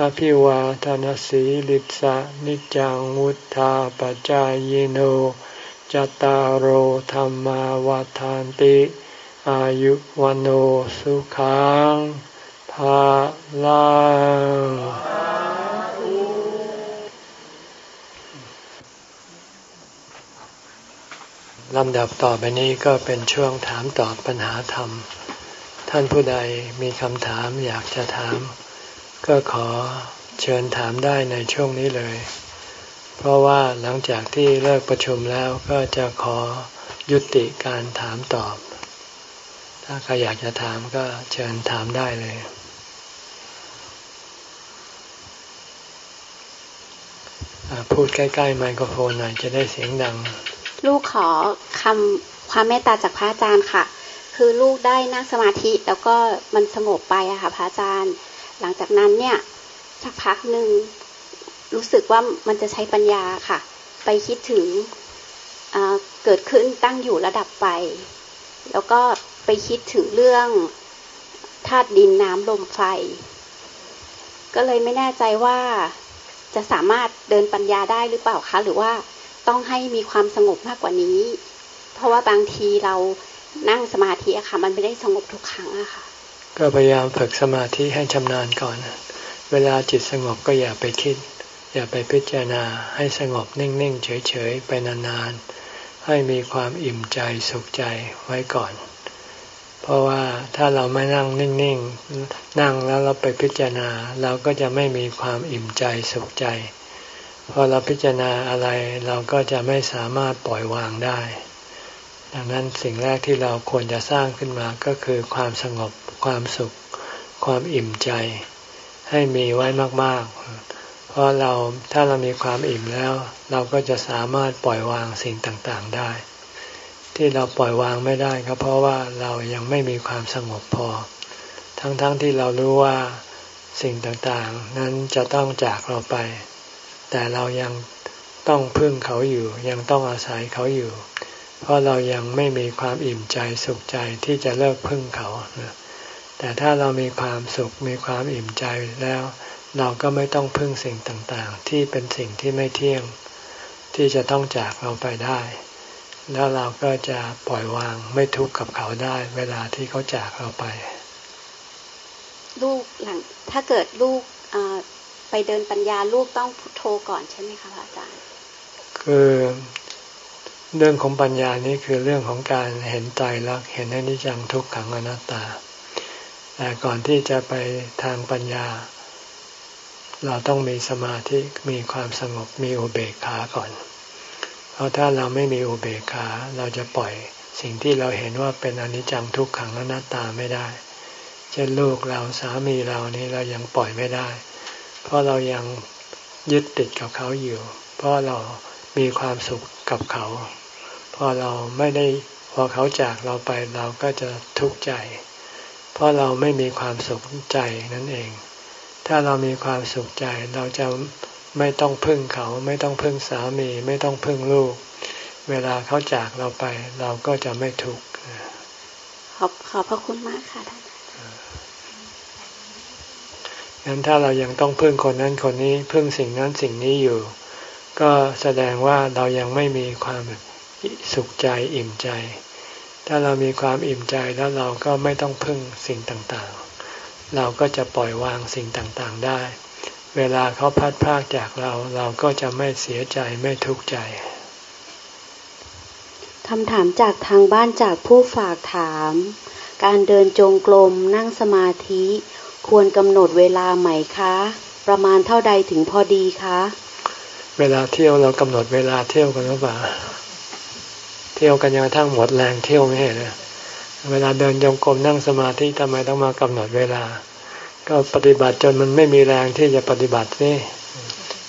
อภิวาทานสีลิสะนิจังวุธาปจายโนจตารโหธรรมาวาทานติ อายุวันโอสุขังภาลังลำดับต่อไปนี้ก็เป็นช่วงถามตอบปัญหาธรรม ท่านผู้ใดมีคำถามอยากจะถาม ก็ขอเชิญถามได้ในช่วงนี้เลย เพราะว่าหลังจากที่เลิกประชุมแล้วก็จะขอยุติการถามตอบ ถ้าใครอยากจะถามก็เชิญถามได้เลย พูดใกล้ๆไมโครโฟนหน่อยจะได้เสียงดัง ลูกขอคำความเมตตาจากพระอาจารย์ค่ะ คือลูกได้นั่งสมาธิแล้วก็มันสงบไปอะค่ะพระอาจารย์ หลังจากนั้นเนี่ยสักพักหนึ่งรู้สึกว่ามันจะใช้ปัญญาค่ะ ไปคิดถึงเกิดขึ้นตั้งอยู่ระดับไป แล้วก็ไปคิดถึงเรื่องธาตุดินน้ำลมไฟ ก็เลยไม่แน่ใจว่าจะสามารถเดินปัญญาได้หรือเปล่าคะ หรือว่าต้องให้มีความสงบมากกว่านี้ เพราะว่าบางทีเรานั่งสมาธิอะค่ะ มันไม่ได้สงบทุกครั้งอะค่ะ ก็พยายามฝึกสมาธิให้ชำนาญก่อน เวลาจิตสงบก็อย่าไปคิด อย่าไปพิจารณาให้สงบนิ่ง ๆ เฉย ๆ ไปนาน ๆ ให้มีความอิ่มใจสุขใจไว้ก่อน เพราะว่าถ้าเราไม่นั่งนิ่ง ๆ นั่งแล้วเราไปพิจารณาเราก็จะไม่มีความอิ่มใจสุขใจ พอเราพิจารณาอะไรเราก็จะไม่สามารถปล่อยวางได้ ดังนั้นสิ่งแรกที่เราควรจะสร้างขึ้นมาก็คือความสงบความสุข ความอิ่มใจ ให้มีไว้มาก ๆ เพราะเราถ้าเรามีความอิ่มแล้ว เราก็จะสามารถปล่อยวางสิ่งต่างๆได้ ที่เราปล่อยวางไม่ได้ก็เพราะว่าเรายังไม่มีความสงบพอ ทั้งๆทที่เรารู้ว่าสิ่งต่างๆ นั้นจะต้องจากเราไป แต่เรายังต้องพึ่งเขาอยู่ ยังต้องอาศัยเขาอยู่ เพราะเรายังไม่มีความอิ่มใจสุขใจที่จะเลิกพึ่งเขาแต่ถ้าเรามีความสุขมีความอิ่มใจแล้ว เราก็ไม่ต้องพึ่งสิ่งต่างๆ ที่เป็นสิ่งที่ไม่เที่ยง ที่จะต้องจากเราไปได้ แล้วเราก็จะปล่อยวางไม่ทุกข์กับเขาได้ เวลาที่เขาจากเราไป ลูกหลังถ้าเกิดลูกไปเดินปัญญาลูกต้องพุโทโธก่อนใช่ไหมคะอาจารย์ คือ เรื่องของปัญญานี้คือเรื่องของการเห็นตายรักเห็นอนิจจังทุกขังอนัตตา แต่ก่อนที่จะไปทางปัญญา เราต้องมีสมาธิมีความสงบมีอุเบกขาก่อน เพราะถ้าเราไม่มีอุเบกขาเราจะปล่อยสิ่งที่เราเห็นว่าเป็นอนิจจังทุกขังอนัตตาไม่ได้ เช่นลูกเราสามีเรานี่เรายังปล่อยไม่ได้ เพราะเรายังยึดติดกับเขาอยู่ เพราะเรามีความสุขกับเขา อเราไม่ได้พอเขาจากเราไปเราก็จะทุกข์ใจ เพราะเราไม่มีความสุขใจนั่นเอง ถ้าเรามีความสุขใจเราจะไม่ต้องพึ่งเขาไม่ต้องพึ่งสามีไม่ต้องพึ่งลูก เวลาเขาจากเราไป เราก็จะไม่ทุกข์ขอบขอบพระคุณมากค่ะท่านงั้นถ้าเรายังต้องพึ่งคนนั้นคนนี้พึ่งสิ่งนั้นสิ่งนี้อยู่ ก็แสดงว่าเรายังไม่มีความ สุขใจอิ่มใจ ถ้าเรามีความอิ่มใจแล้วเราก็ไม่ต้องพึ่งสิ่งต่างๆ เราก็จะปล่อยวางสิ่งต่างๆได้ เวลาเขาพัดพากจากเราเราก็จะไม่เสียใจไม่ทุกข์ใจคำถามจากทางบ้านจากผู้ฝากถาม การเดินจงกรมนั่งสมาธิ ควรกำหนดเวลาไหมคะ ประมาณเท่าใดถึงพอดีคะ เวลาเที่ยวเรากำหนดเวลาเที่ยวกันหรือเปล่า เที่ยวกันยังทั้งหมดแรงเที่ยวไม่เห็นเลยเวลาเดินยงกรมนั่งสมาธิทำไมต้องมากำหนดเวลา ก็ปฏิบัติจนมันไม่มีแรงที่จะปฏิบัตินี่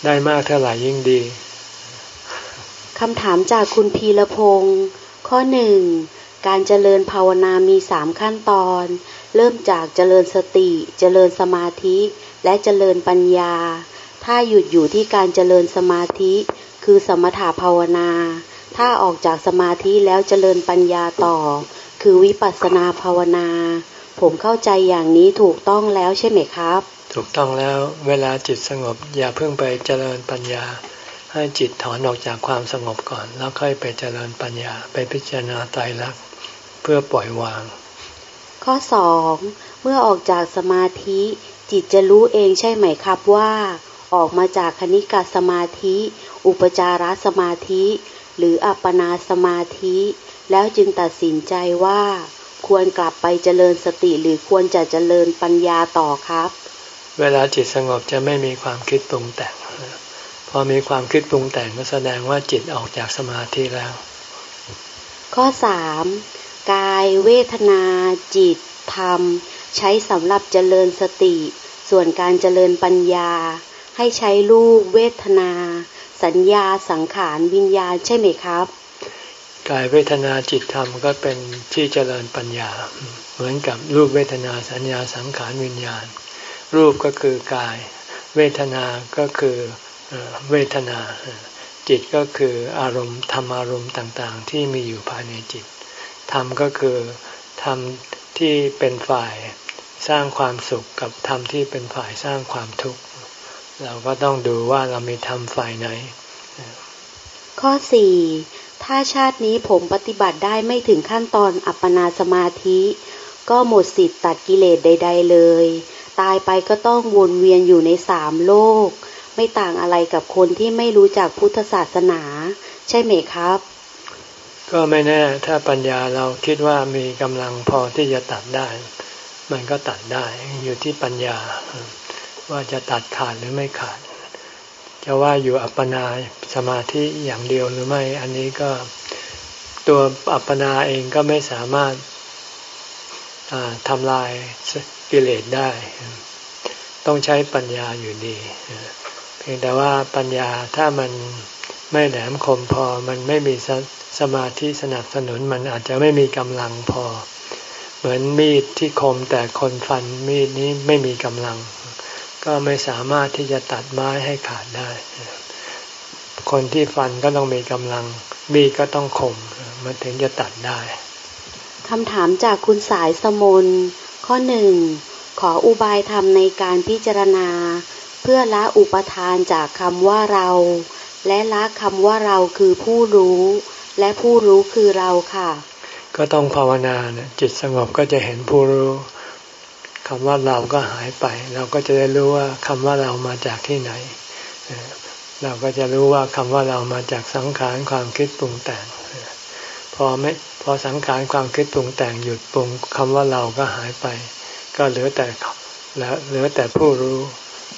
ได้มากเท่าไหร่ยิ่งดีคำถามจากคุณพีรพงศ์ข้อหนึ่งการเจริญภาวนามีสามขั้นตอน เริ่มจากเจริญสติ เจริญสมาธิ และเจริญปัญญา ถ้าหยุดอยู่ที่การเจริญสมาธิ คือสมถะภาวนา ถ้าออกจากสมาธิแล้วเจริญปัญญาต่อ คือวิปัสสนาภาวนา ผมเข้าใจอย่างนี้ถูกต้องแล้วใช่ไหมครับ ถูกต้องแล้วเวลาจิตสงบ อย่าเพิ่งไปเจริญปัญญา ให้จิตถอนออกจากความสงบก่อน แล้วค่อยไปเจริญปัญญาไปพิจารณาไตรลักษณ์เพื่อปล่อยวาง ข้อสองเมื่อออกจากสมาธิจิตจะรู้เองใช่ไหมครับว่า ออกมาจากคณิกาสมาธิ อุปจารสมาธิ หรืออัปปนาสมาธิ แล้วจึงตัดสินใจว่า ควรกลับไปเจริญสติหรือควรจะเจริญปัญญาต่อครับ เวลาจิตสงบจะไม่มีความคิดปรุงแต่งพอมีความคิดปรุงแต่งก็แสดงว่าจิตออกจากสมาธิแล้ว ข้อสามกายเวทนา จิต ธรรม ใช้สำหรับเจริญสติ ส่วนการเจริญปัญญา ให้ใช้รูปเวทนา สัญญาสังขารวิญญาณใช่ไหมครับกายเวทนาจิตธรรมก็เป็นที่เจริญปัญญา เหมือนกับรูปเวทนาสัญญาสังขารวิญญาณ รูปก็คือกาย เวทนาก็คือเวทนา จิตก็คืออารมณ์ธรรมอารมณ์ต่างๆ ที่มีอยู่ภายในจิตธรรมก็คือธรรมที่เป็นฝ่ายสร้างความสุขกับธรรมที่เป็นฝ่ายสร้างความทุกข์ เราก็ต้องดูว่าเรามีธรรมฝ่ายไหน ข้อสี่ถ้าชาตินี้ผมปฏิบัติได้ไม่ถึงขั้นตอนอัปปนาสมาธิ ก็หมดสิทธิ์ตัดกิเลสใด ๆ เลย ตายไปก็ต้องวนเวียนอยู่ในสามโลก ไม่ต่างอะไรกับคนที่ไม่รู้จักพุทธศาสนา ใช่ไหมครับ ก็ไม่แน่ถ้าปัญญาเราคิดว่ามีกำลังพอที่จะตัดได้ มันก็ตัดได้อยู่ที่ปัญญา ว่าจะตัดขาดหรือไม่ขาด จะว่าอยู่อัปปนาสมาธิอย่างเดียวหรือไม่ อันนี้ก็ตัวอัปปนาเองก็ไม่สามารถทำลายกิเลสได้ ต้องใช้ปัญญาอยู่ดี เพียงแต่ว่าปัญญาถ้ามันไม่แหลมคมพอมันไม่มีสสมาธิสนับสนุนมันอาจจะไม่มีกำลังพอ เหมือนมีดที่คมแต่คนฟันมีดนี้ไม่มีกำลัง ก็ไม่สามารถที่จะตัดไม้ให้ขาดได้ คนที่ฟันก็ต้องมีกำลังมีดก็ต้องคมมันถึงจะตัดได้คำถามจากคุณสายสมนข้อหนึ่งขออุบายธรรมในการพิจารณา เพื่อละอุปทานจากคำว่าเรา และละคำว่าเราคือผู้รู้ และผู้รู้คือเราค่ะ ก็ต้องภาวนาเนี่ยจิตสงบก็จะเห็นผู้รู้ คำว่าเราก็หายไป เราก็จะได้รู้ว่าคำว่าเรามาจากที่ไหน เราก็จะรู้ว่าคำว่าเรามาจากสังขารความคิดปรุงแต่งพอไม่พอสังขารความคิดปรุงแต่งหยุดปรุงคำว่าเราก็หายไป ก็เหลือแต่แล้วเหลือแต่ผู้รู้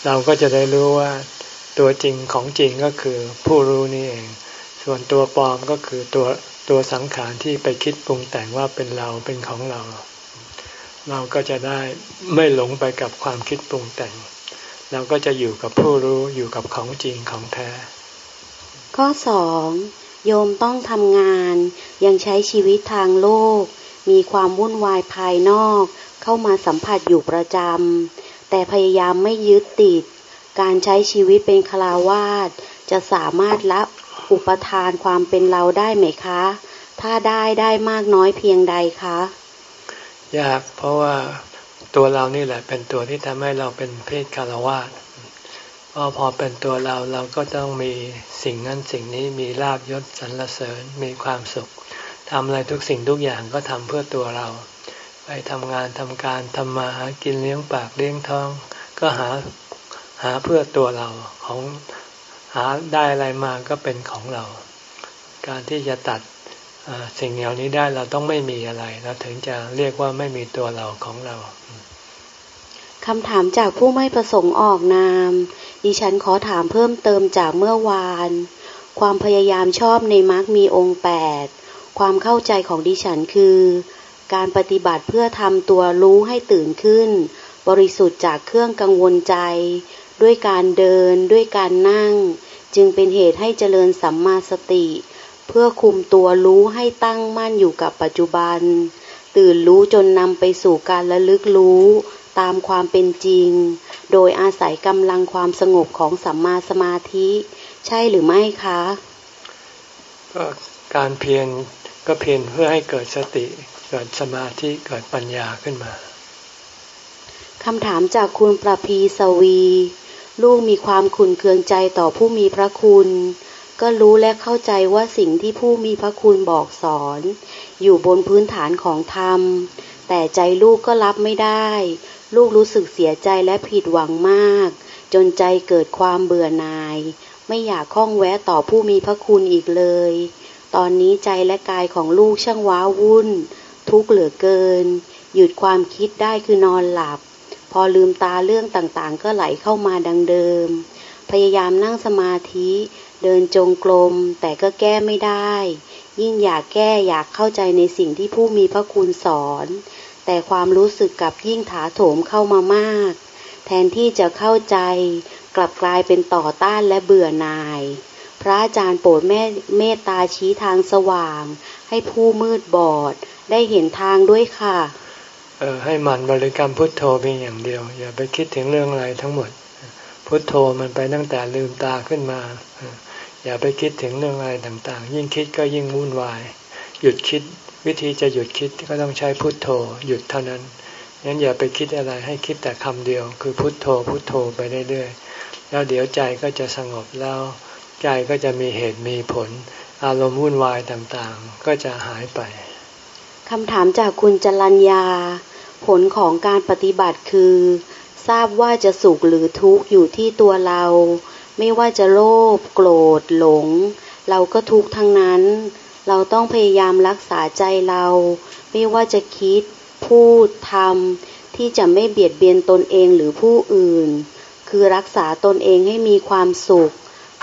เราก็จะได้รู้ว่าตัวจริงของจริงก็คือผู้รู้นี่เอง ส่วนตัวปลอมก็คือตัวตัวสังขารที่ไปคิดปรุงแต่งว่าเป็นเราเป็นของเรา เราก็จะได้ไม่หลงไปกับความคิดปรุงแต่ง เราก็จะอยู่กับผู้รู้อยู่กับของจริงของแท้ ข้อสองโยมต้องทำงานยังใช้ชีวิตทางโลก มีความวุ่นวายภายนอก เข้ามาสัมผัสอยู่ประจำแต่พยายามไม่ยึดติด การใช้ชีวิตเป็นคลาวาสจะสามารถละอุปทานความเป็นเราได้ไหมคะ ถ้าได้ได้มากน้อยเพียงใดคะ ยาก เพราะว่าตัวเรานี่แหละ เป็นตัวที่ทำให้เราเป็นเพศคารวาสพอพอเป็นตัวเราเราก็ต้องมีสิ่งนั้นสิ่งนี้มีลาบยศสรรเสริญมีความสุขทำอะไรทุกสิ่งทุกอย่างก็ทำเพื่อตัวเรา ไปทำงานทำการทำมาหากินเลี้ยงปากเลี้ยงท้อง ก็หาหาเพื่อตัวเราของหาได้อะไรมาก็เป็นของเรา การที่จะตัด สิ่งเหล่านี้ได้เราต้องไม่มีอะไร เราถึงจะเรียกว่าไม่มีตัวเราของเราคำถามจากผู้ไม่ประสงค์ออกนาม ดิฉันขอถามเพิ่มเติมจากเมื่อวาน ความพยายามชอบในมรรคมีองค์แปดความเข้าใจของดิฉันคือ การปฏิบัติเพื่อทำตัวรู้ให้ตื่นขึ้น บริสุทธิ์จากเครื่องกังวลใจ ด้วยการเดิน ด้วยการนั่ง จึงเป็นเหตุให้เจริญสัมมาสติเพื่อคุมตัวรู้ให้ตั้งมั่นอยู่กับปัจจุบัน ตื่นรู้จนนำไปสู่การระลึกรู้ตามความเป็นจริง โดยอาศัยกำลังความสงบของสัมมาสมาธิ ใช่หรือไม่คะก็การเพียรก็เพียรเพื่อให้เกิดสติ เกิดสมาธิเกิดปัญญาขึ้นมาคำถามจากคุณประพีสวี ลูกมีความขุนเคืองใจต่อผู้มีพระคุณ ก็รู้และเข้าใจว่าสิ่งที่ผู้มีพระคุณบอกสอน อยู่บนพื้นฐานของธรรม แต่ใจลูกก็รับไม่ได้ ลูกรู้สึกเสียใจและผิดหวังมาก จนใจเกิดความเบื่อหน่าย ไม่อยากข้องแวะต่อผู้มีพระคุณอีกเลย ตอนนี้ใจและกายของลูกช่างว้าวุ่น ทุกข์เหลือเกิน หยุดความคิดได้คือนอนหลับ พอลืมตาเรื่องต่างๆ ก็ไหลเข้ามาดังเดิม พยายามนั่งสมาธิ เดินจงกรมแต่ก็แก้ไม่ได้ ยิ่งอยากแก้อยากเข้าใจในสิ่งที่ผู้มีพระคุณสอน แต่ความรู้สึกกับยิ่งถาโถมเข้ามามาก แทนที่จะเข้าใจกลับกลายเป็นต่อต้านและเบื่อหน่าย พระอาจารย์โปรดแม่เมตตาชี้ทางสว่าง ให้ผู้มืดบอดได้เห็นทางด้วยค่ะเออให้มันบริกรรมพุทโธเพียงอย่างเดียว อย่าไปคิดถึงเรื่องอะไรทั้งหมด พุทโธมันไปตั้งแต่ลืมตาขึ้นมา อย่าไปคิดถึงเรื่องอะไรต่างๆ ยิ่งคิดก็ยิ่งวุ่นวาย หยุดคิดวิธีจะหยุดคิดก็ต้องใช้พุทโธ หยุดเท่านั้นงั้นอย่าไปคิดอะไรให้คิดแต่คำเดียว คือพุทโธพุทโธไปเรื่อยๆแล้วเดี๋ยวใจก็จะสงบแล้วใจก็จะมีเหตุมีผล อารมณ์วุ่นวายต่างๆ ก็จะหายไปคำถามจากคุณจรัญญา ผลของการปฏิบัติคือ ทราบว่าจะสุขหรือทุกข์อยู่ที่ตัวเรา ไม่ว่าจะโลภโกรธหลง เราก็ทุกข์ทั้งนั้น เราต้องพยายามรักษาใจเรา ไม่ว่าจะคิด พูดทำที่จะไม่เบียดเบียนตนเองหรือผู้อื่น คือรักษาตนเองให้มีความสุข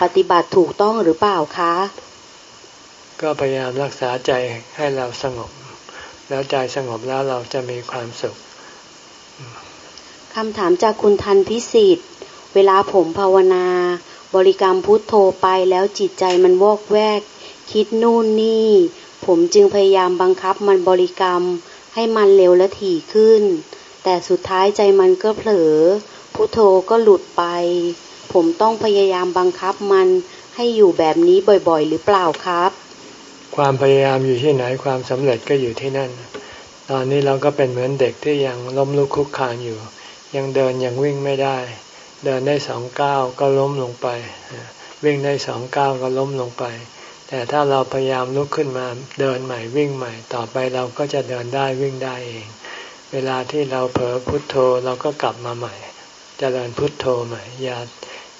ปฏิบัติถูกต้องหรือเปล่าคะ ก็พยายามรักษาใจให้เราสงบ แล้วใจสงบแล้วเราจะมีความสุขคำถามจากคุณทันพิสิทธิ์ เวลาผมภาวนา บริกรรมพุทโธไปแล้วจิตใจมันวอกแวก คิดนู่นนี่ ผมจึงพยายามบังคับมันบริกรรม ให้มันเร็วและถี่ขึ้น แต่สุดท้ายใจมันก็เผลอ พุทโธก็หลุดไป ผมต้องพยายามบังคับมันให้อยู่แบบนี้บ่อยๆ หรือเปล่าครับ ความพยายามอยู่ที่ไหนความสำเร็จก็อยู่ที่นั่น ตอนนี้เราก็เป็นเหมือนเด็กที่ยังล้มลุกคุกคานอยู่ ยังเดินยังวิ่งไม่ได้ เดินได้สองก้าวก็ล้มลงไป วิ่งได้สองก้าวก็ล้มลงไป แต่ถ้าเราพยายามลุกขึ้นมาเดินใหม่วิ่งใหม่ ต่อไปเราก็จะเดินได้วิ่งได้เอง เวลาที่เราเผลอพุทโธเราก็กลับมาใหม่จเจริญพุทโธใหม่อย่า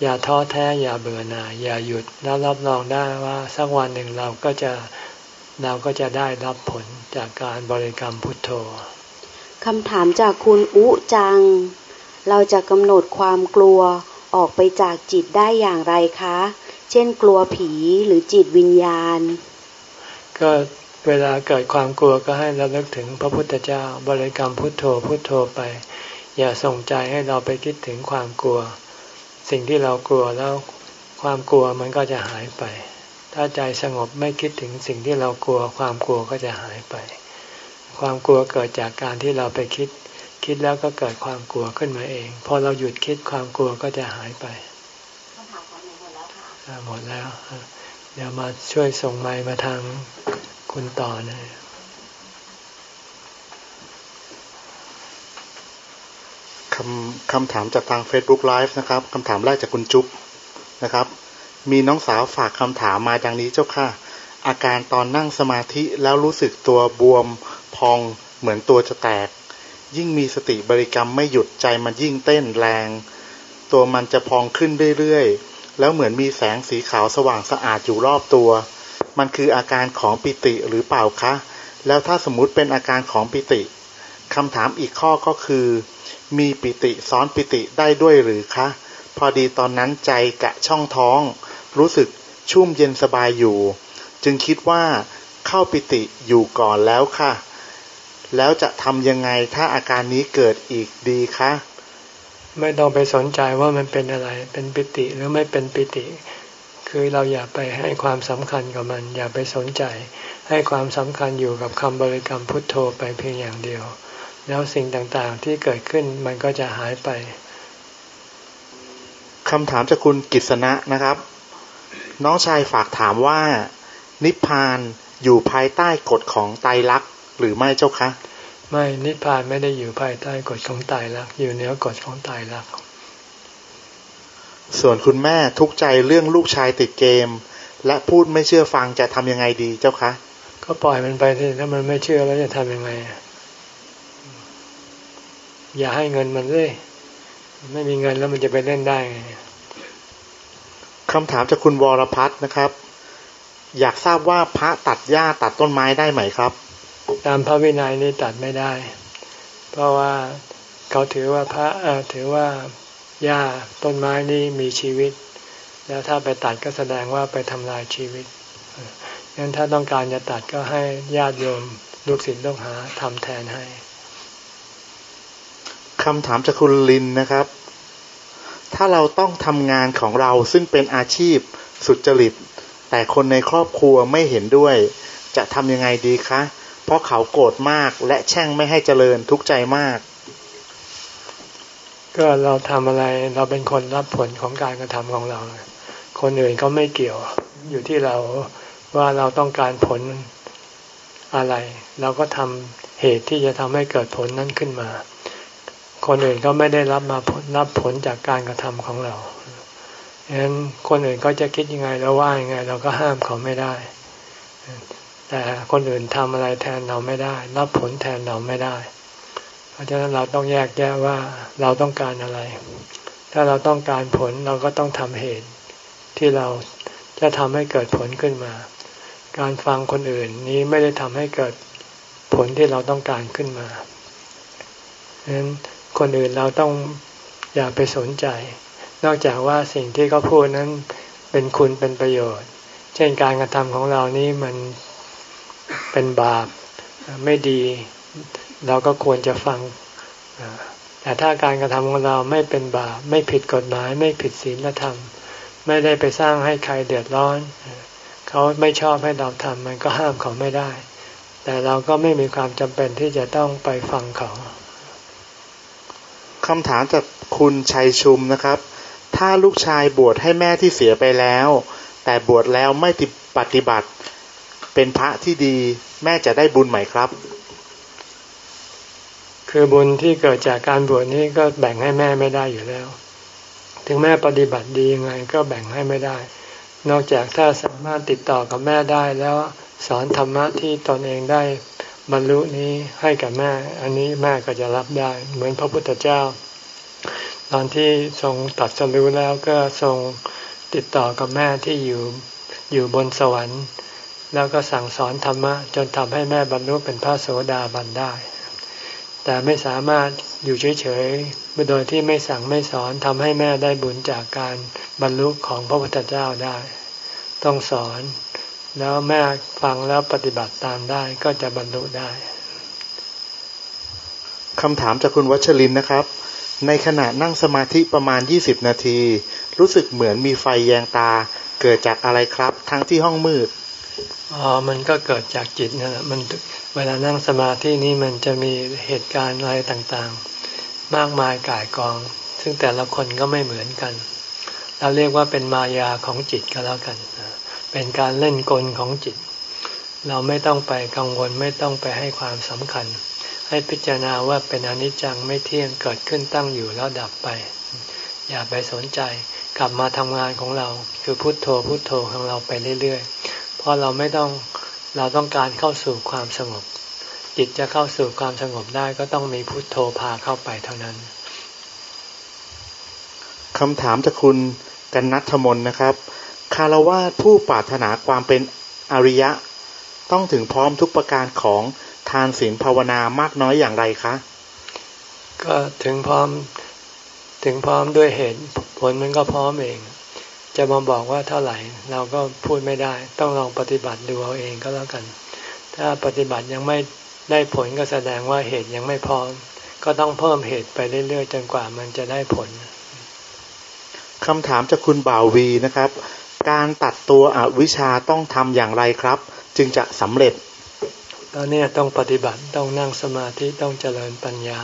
อย่าท้อแท้อย่าเบื่อหน่ายอย่าหยุดแล้วรับรองได้ว่าสักวันหนึ่งเราก็จะเราก็จะได้รับผลจากการบริกรรมพุทโธคำถามจากคุณอุจัง เราจะกำหนดความกลัวออกไปจากจิตได้อย่างไรคะ เช่นกลัวผีหรือจิตวิญญาณ ก็เวลาเกิดความกลัวก็ให้เราเลิกถึงพระพุทธเจ้าบริกรรมพุทโธพุทโธไป อย่าส่งใจให้เราไปคิดถึงความกลัว สิ่งที่เรากลัวแล้วความกลัวมันก็จะหายไป ถ้าใจสงบไม่คิดถึงสิ่งที่เรากลัว ความกลัวก็จะหายไป ความกลัวเกิดจากการที่เราไปคิด คิดแล้วก็เกิดความกลัวขึ้นมาเอง พอเราหยุดคิดความกลัวก็จะหายไปหมดแล้ว เดี๋ยวมาช่วยส่งไม้มาทางคุณต่อนะคำคำถามจากทาง Facebook Live นะครับคำถามแรกจากคุณจุ๊บนะครับ มีน้องสาวฝากคำถามมาดังนี้เจ้าค่ะ อาการตอนนั่งสมาธิแล้วรู้สึกตัวบวมพองเหมือนตัวจะแตก ยิ่งมีสติบริกรรมไม่หยุดใจมันยิ่งเต้นแรง ตัวมันจะพองขึ้นเรื่อยๆ แล้วเหมือนมีแสงสีขาวสว่างสะอาดอยู่รอบตัว มันคืออาการของปิติหรือเปล่าคะ แล้วถ้าสมมติเป็นอาการของปิติคำถามอีกข้อก็คือ มีปิติซ้อนปิติได้ด้วยหรือคะ พอดีตอนนั้นใจกะช่องท้อง รู้สึกชุ่มเย็นสบายอยู่ จึงคิดว่าเข้าปิติอยู่ก่อนแล้วค่ะ แล้วจะทำยังไงถ้าอาการนี้เกิดอีกดีคะไม่ต้องไปสนใจว่ามันเป็นอะไร เป็นปิติหรือไม่เป็นปิติ คือเราอย่าไปให้ความสำคัญกับมัน อย่าไปสนใจ ให้ความสำคัญอยู่กับคำบริกรรมพุทโธไปเพียงอย่างเดียว แล้วสิ่งต่างๆที่เกิดขึ้นมันก็จะหายไปคำถามจากคุณกิษณะนะครับ น้องชายฝากถามว่า นิพพานอยู่ภายใต้กฎของไตรลักษณ์ หรือไม่เจ้าคะ ไม่นิพพานไม่ได้อยู่ภายใต้กฎของไตรลักษณ์อยู่เหนือกฎของไตรลักษณ์ส่วนคุณแม่ทุกใจเรื่องลูกชายติดเกม และพูดไม่เชื่อฟังจะทำยังไงดีเจ้าคะ ก็ปล่อยมันไปสิถ้ามันไม่เชื่อแล้วจะทำยังไง อย่าให้เงินมันเลยไม่มีเงินแล้วมันจะไปเล่นได้ไงคำถามจากคุณวรพัฒน์นะครับ อยากทราบว่าพระตัดหญ้าตัดต้นไม้ได้ไหมครับ ตามพระวินัยนี่ตัดไม่ได้ เพราะว่าเขาถือว่าพระถือว่าหญ้าต้นไม้นี่มีชีวิต แล้วถ้าไปตัดก็แสดงว่าไปทำลายชีวิตงั้นถ้าต้องการจะตัดก็ให้ญาติโยมลูกศิษย์ลูกหาทำแทนให้คำถามจากคุณลินนะครับ ถ้าเราต้องทำงานของเราซึ่งเป็นอาชีพสุจริต แต่คนในครอบครัวไม่เห็นด้วย จะทำยังไงดีคะ เพราะเขาโกรธมากและแช่งไม่ให้เจริญทุกข์ใจมาก ก็เราทำอะไรเราเป็นคนรับผลของการกระทำของเรา คนอื่นก็ไม่เกี่ยวอยู่ที่เราว่าเราต้องการผลอะไร เราก็ทำเหตุที่จะทำให้เกิดผลนั้นขึ้นมา คนอื่นก็ไม่ได้รับมารับผลจากการกระทำของเราฉะนั้นคนอื่นก็จะคิดยังไงแล้วว่ายังไง เราก็ห้ามเขาไม่ได้ แต่คนอื่นทำอะไรแทนเราไม่ได้ รับผลแทนเราไม่ได้ เพราะฉะนั้นเราต้องแยกแยะว่าเราต้องการอะไร ถ้าเราต้องการผลเราก็ต้องทำเหตุ ที่เราจะทำให้เกิดผลขึ้นมา การฟังคนอื่นนี้ไม่ได้ทำให้เกิดผลที่เราต้องการขึ้นมาฉะนั้นคนอื่นเราต้องอย่าไปสนใจ นอกจากว่าสิ่งที่เขาพูดนั้นเป็นคุณเป็นประโยชน์ เช่นการกระทำของเรานี้มัน เป็นบาปไม่ดี เราก็ควรจะฟัง แต่ถ้าการกระทำของเราไม่เป็นบาปไม่ผิดกฎหมาย ไม่ผิดศีลธรรม ไม่ได้ไปสร้างให้ใครเดือดร้อน เขาไม่ชอบให้เราทำมันก็ห้ามเขาไม่ได้ แต่เราก็ไม่มีความจำเป็นที่จะต้องไปฟังเขาคำถามจากคุณชัยชุมนะครับ ถ้าลูกชายบวชให้แม่ที่เสียไปแล้ว แต่บวชแล้วไม่ปฏิบัติ เป็นพระที่ดี แม่จะได้บุญไหมครับ คือบุญที่เกิดจากการบวชนี้ก็แบ่งให้แม่ไม่ได้อยู่แล้ว ถึงแม่ปฏิบัติดียังไงก็แบ่งให้ไม่ได้ นอกจากถ้าสามารถติดต่อกับแม่ได้แล้วสอนธรรมะที่ตนเองได้บรรลุนี้ให้กับแม่ อันนี้แม่ก็จะรับได้ เหมือนพระพุทธเจ้า ตอนที่ทรงตัดสรู้แล้วก็ทรงติดต่อกับแม่ที่อยู่อยู่บนสวรรค์ แล้วก็สั่งสอนธรรมะ จนทำให้แม่บรรลุเป็นพระโสดาบันได้ แต่ไม่สามารถอยู่เฉยๆโดยที่ไม่สั่งไม่สอนทำให้แม่ได้บุญจากการบรรลุของพระพุทธเจ้าได้ ต้องสอนแล้วแม่ฟังแล้วปฏิบัติตามได้ก็จะบรรลุได้คำถามจากคุณวัชรินนะครับ ในขณะนั่งสมาธิประมาณ 20 นาที รู้สึกเหมือนมีไฟแยงตาเกิดจากอะไรครับ ทั้งที่ห้องมืด อ๋อมันก็เกิดจากจิตนั่นแหละมันเวลานั่งสมาธินี้มันจะมีเหตุการณ์อะไรต่างๆ มากมายก่ายกอง ซึ่งแต่ละคนก็ไม่เหมือนกัน เราเรียกว่าเป็นมายาของจิตก็แล้วกัน เป็นการเล่นกลของจิต เราไม่ต้องไปกังวลไม่ต้องไปให้ความสำคัญ ให้พิจารณาว่าเป็นอนิจจังไม่เที่ยงเกิดขึ้นตั้งอยู่แล้วดับไป อย่าไปสนใจกลับมาทำงานของเรา คือพุโทโธพุโทโธของเราไปเรื่อยๆ เพราะเราไม่ต้องเราต้องการเข้าสู่ความสงบ จิตจะเข้าสู่ความสงบได้ก็ต้องมีพุโทโธพาเข้าไปเท่านั้นคำถามจากคุณกันนัทมนนะครับ คารวะผู้ปรารถนาความเป็นอริยะ ต้องถึงพร้อมทุกประการของทานศีลภาวนามากน้อยอย่างไรคะ ก็ถึงพร้อมถึงพร้อมด้วยเหตุผลมันก็พร้อมเอง จะมาบอกว่าเท่าไหร่เราก็พูดไม่ได้ ต้องลองปฏิบัติดูเอาเองก็แล้วกัน ถ้าปฏิบัติยังไม่ได้ผลก็แสดงว่าเหตุยังไม่พร้อม ก็ต้องเพิ่มเหตุไปเรื่อยๆจนกว่ามันจะได้ผลคำถามจากคุณบ่าววีนะครับ การตัดตัวอวิชาต้องทำอย่างไรครับ จึงจะสำเร็จตอนนี้ต้องปฏิบัติต้องนั่งสมาธิต้องเจริญปัญญา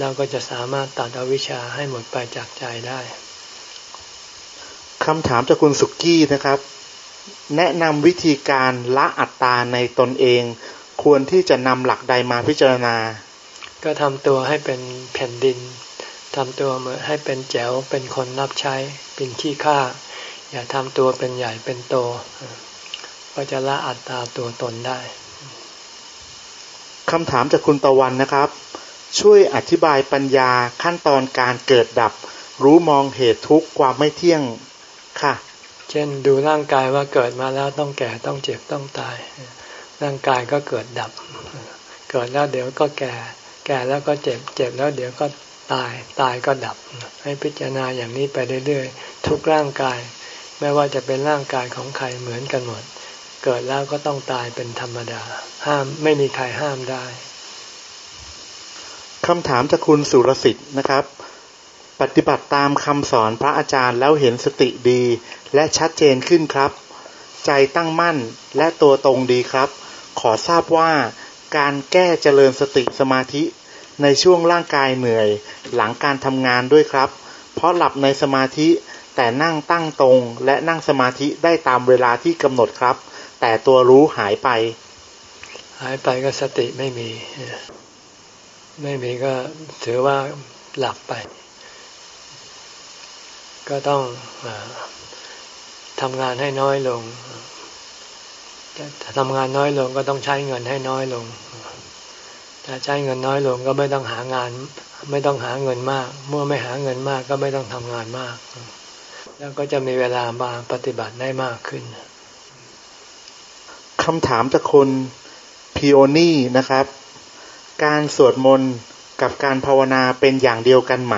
เราก็จะสามารถตัดอวิชชาให้หมดไปจากใจได้ คำถามจากคุณสุกี้นะครับ แนะนำวิธีการละอัตตาในตนเอง ควรที่จะนำหลักใดมาพิจารณา ก็ทำตัวให้เป็นแผ่นดินทำตัวเหมือนให้เป็นแจ๋วเป็นคนรับใช้เป็นขี้ข้าอย่าทำตัวเป็นใหญ่เป็นโต ก็จะละอัตตาตัวตนได้คำถามจากคุณตะวันนะครับ ช่วยอธิบายปัญญาขั้นตอนการเกิดดับ รู้มองเหตุทุกข์ความไม่เที่ยง ค่ะ เช่นดูร่างกายว่าเกิดมาแล้วต้องแก่ต้องเจ็บต้องตาย ร่างกายก็เกิดดับ เกิดแล้วเดี๋ยวก็แก่ แก่แล้วก็เจ็บ เจ็บแล้วเดี๋ยวก็ตาย ตายก็ดับ ให้พิจารณาอย่างนี้ไปเรื่อยๆ ทุกร่างกาย ไม่ว่าจะเป็นร่างกายของใครเหมือนกันหมด เกิดแล้วก็ต้องตายเป็นธรรมดา ห้ามไม่มีใครห้ามได้คำถามจากคุณสุรสิทธิ์นะครับ ปฏิบัติตามคำสอนพระอาจารย์แล้วเห็นสติดี และชัดเจนขึ้นครับ ใจตั้งมั่นและตัวตรงดีครับ ขอทราบว่าการแก้เจริญสติสมาธิ ในช่วงร่างกายเหนื่อย หลังการทำงานด้วยครับ เพราะหลับในสมาธิแต่นั่งตั้งตรงและนั่งสมาธิได้ตามเวลาที่กำหนดครับ แต่ตัวรู้หายไป หายไปก็สติไม่มี ไม่มีก็ถือว่าหลับไป ก็ต้องอทำงานให้น้อยลงทำงานน้อยลงก็ต้องใช้เงินให้น้อยลง ถ้าใช้เงินน้อยลงก็ไม่ต้องหางาน ไม่ต้องหาเงินมาก เมื่อไม่หาเงินมากก็ไม่ต้องทำงานมาก แล้วก็จะมีเวลามาปฏิบัติได้มากขึ้นคำถามจากคนพิโอนี่นะครับ การสวดมนต์กับการภาวนาเป็นอย่างเดียวกันไหม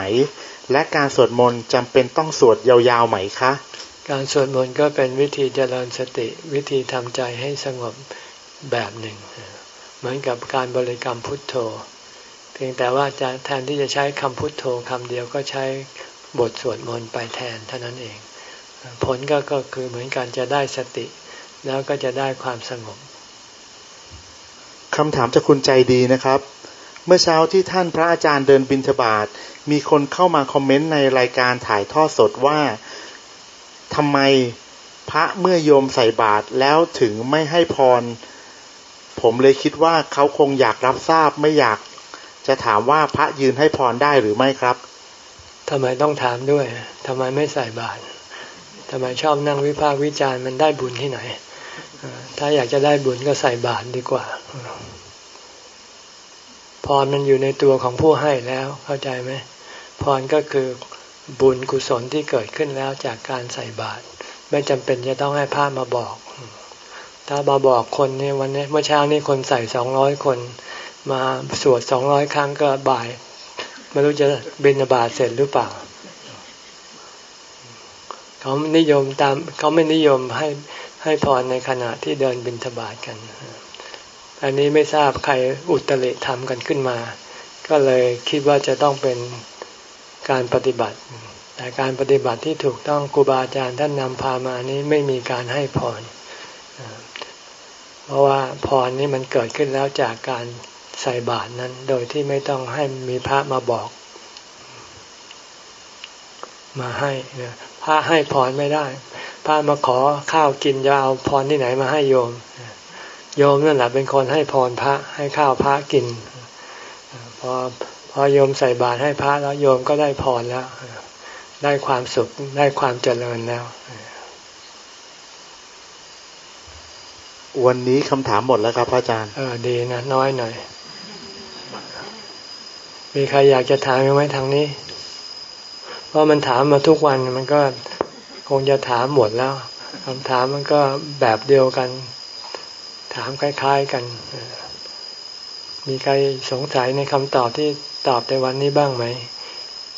และการสวดมนต์จำเป็นต้องสวดยาวๆไหมคะ การสวดมนต์ก็เป็นวิธีเจริญสติวิธีทำใจให้สงบแบบหนึ่ง เหมือนกับการบริกรรมพุทโธ เพียงแต่ว่าจะแทนที่จะใช้คำพุทโธคำเดียวก็ใช้บทสวดมนต์ไปแทนเท่านั้นเอง ผลก็ก็คือเหมือนกันจะได้สติ แล้วก็จะได้ความสงบคำถามจากคุณใจดีนะครับ เมื่อเช้าที่ท่านพระอาจารย์เดินบิณฑบาตมีคนเข้ามาคอมเมนต์ในรายการถ่ายทอดสดว่าทำไมพระเมื่อโยมใส่บาตรแล้วถึงไม่ให้พร ผมเลยคิดว่าเขาคงอยากรับทราบไม่อยากจะถามว่าพระยืนให้พรได้หรือไม่ครับทำไมต้องถามด้วยทำไมไม่ใส่บาตรทำไมชอบนั่งวิพากษ์วิจารณ์มันได้บุญที่ไหน ถ้าอยากจะได้บุญก็ใส่บาตรดีกว่า พรมันอยู่ในตัวของผู้ให้แล้วเข้าใจไหมพรก็คือบุญกุศลที่เกิดขึ้นแล้วจากการใส่บาตรไม่จำเป็นจะต้องให้พระมาบอก ถ้ามาบอกคนนี่วันนี้เมื่อเช้านี้คนใส่สองร้อยคน มาสวดสองร้อยครั้งก็บ่ายไม่รู้จะบินบาตเสร็จหรือเปล่าเขานิยมตามเขาไม่นิยมให้ให้พรในขณะที่เดินบินทบาทกัน อันนี้ไม่ทราบใครอุตริทำกันขึ้นมา ก็เลยคิดว่าจะต้องเป็นการปฏิบัติ แต่การปฏิบัติที่ถูกต้องครูบาอาจารย์ท่านนำพามานี้ไม่มีการให้พรเพราะว่าพรนี่มันเกิดขึ้นแล้วจากการใส่บาตรนั้น โดยที่ไม่ต้องให้มีพระมาบอก มาให้พระให้พรไม่ได้ พระมาขอข้าวกินจะเอาพรที่ไหนมาให้โยม โยมนั่นแหละเป็นคนให้พรพระให้ข้าวพระกิน พอพอโยมใส่บาตรให้พระแล้วโยมก็ได้พรแล้ว ได้ความสุขได้ความเจริญแล้ว วันนี้คำถามหมดแล้วครับอาจารย์ เออดีนะน้อยหน่อย มีใครอยากจะถามไหมทางนี้เพราะมันถามมาทุกวันมันก็คงจะถามหมดแล้วคำถามมันก็แบบเดียวกัน ถามคล้ายๆกัน มีใครสงสัยในคำตอบที่ตอบในวันนี้บ้างไหม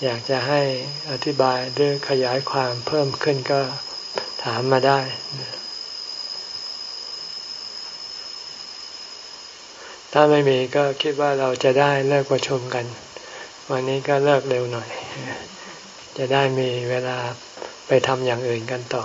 อยากจะให้อธิบายด้วยขยายความเพิ่มขึ้นก็ถามมาได้ ถ้าไม่มีก็คิดว่าเราจะได้เลิกประชุมกัน วันนี้ก็เลิกเร็วหน่อย จะได้มีเวลาไปทำอย่างอื่นกันต่อ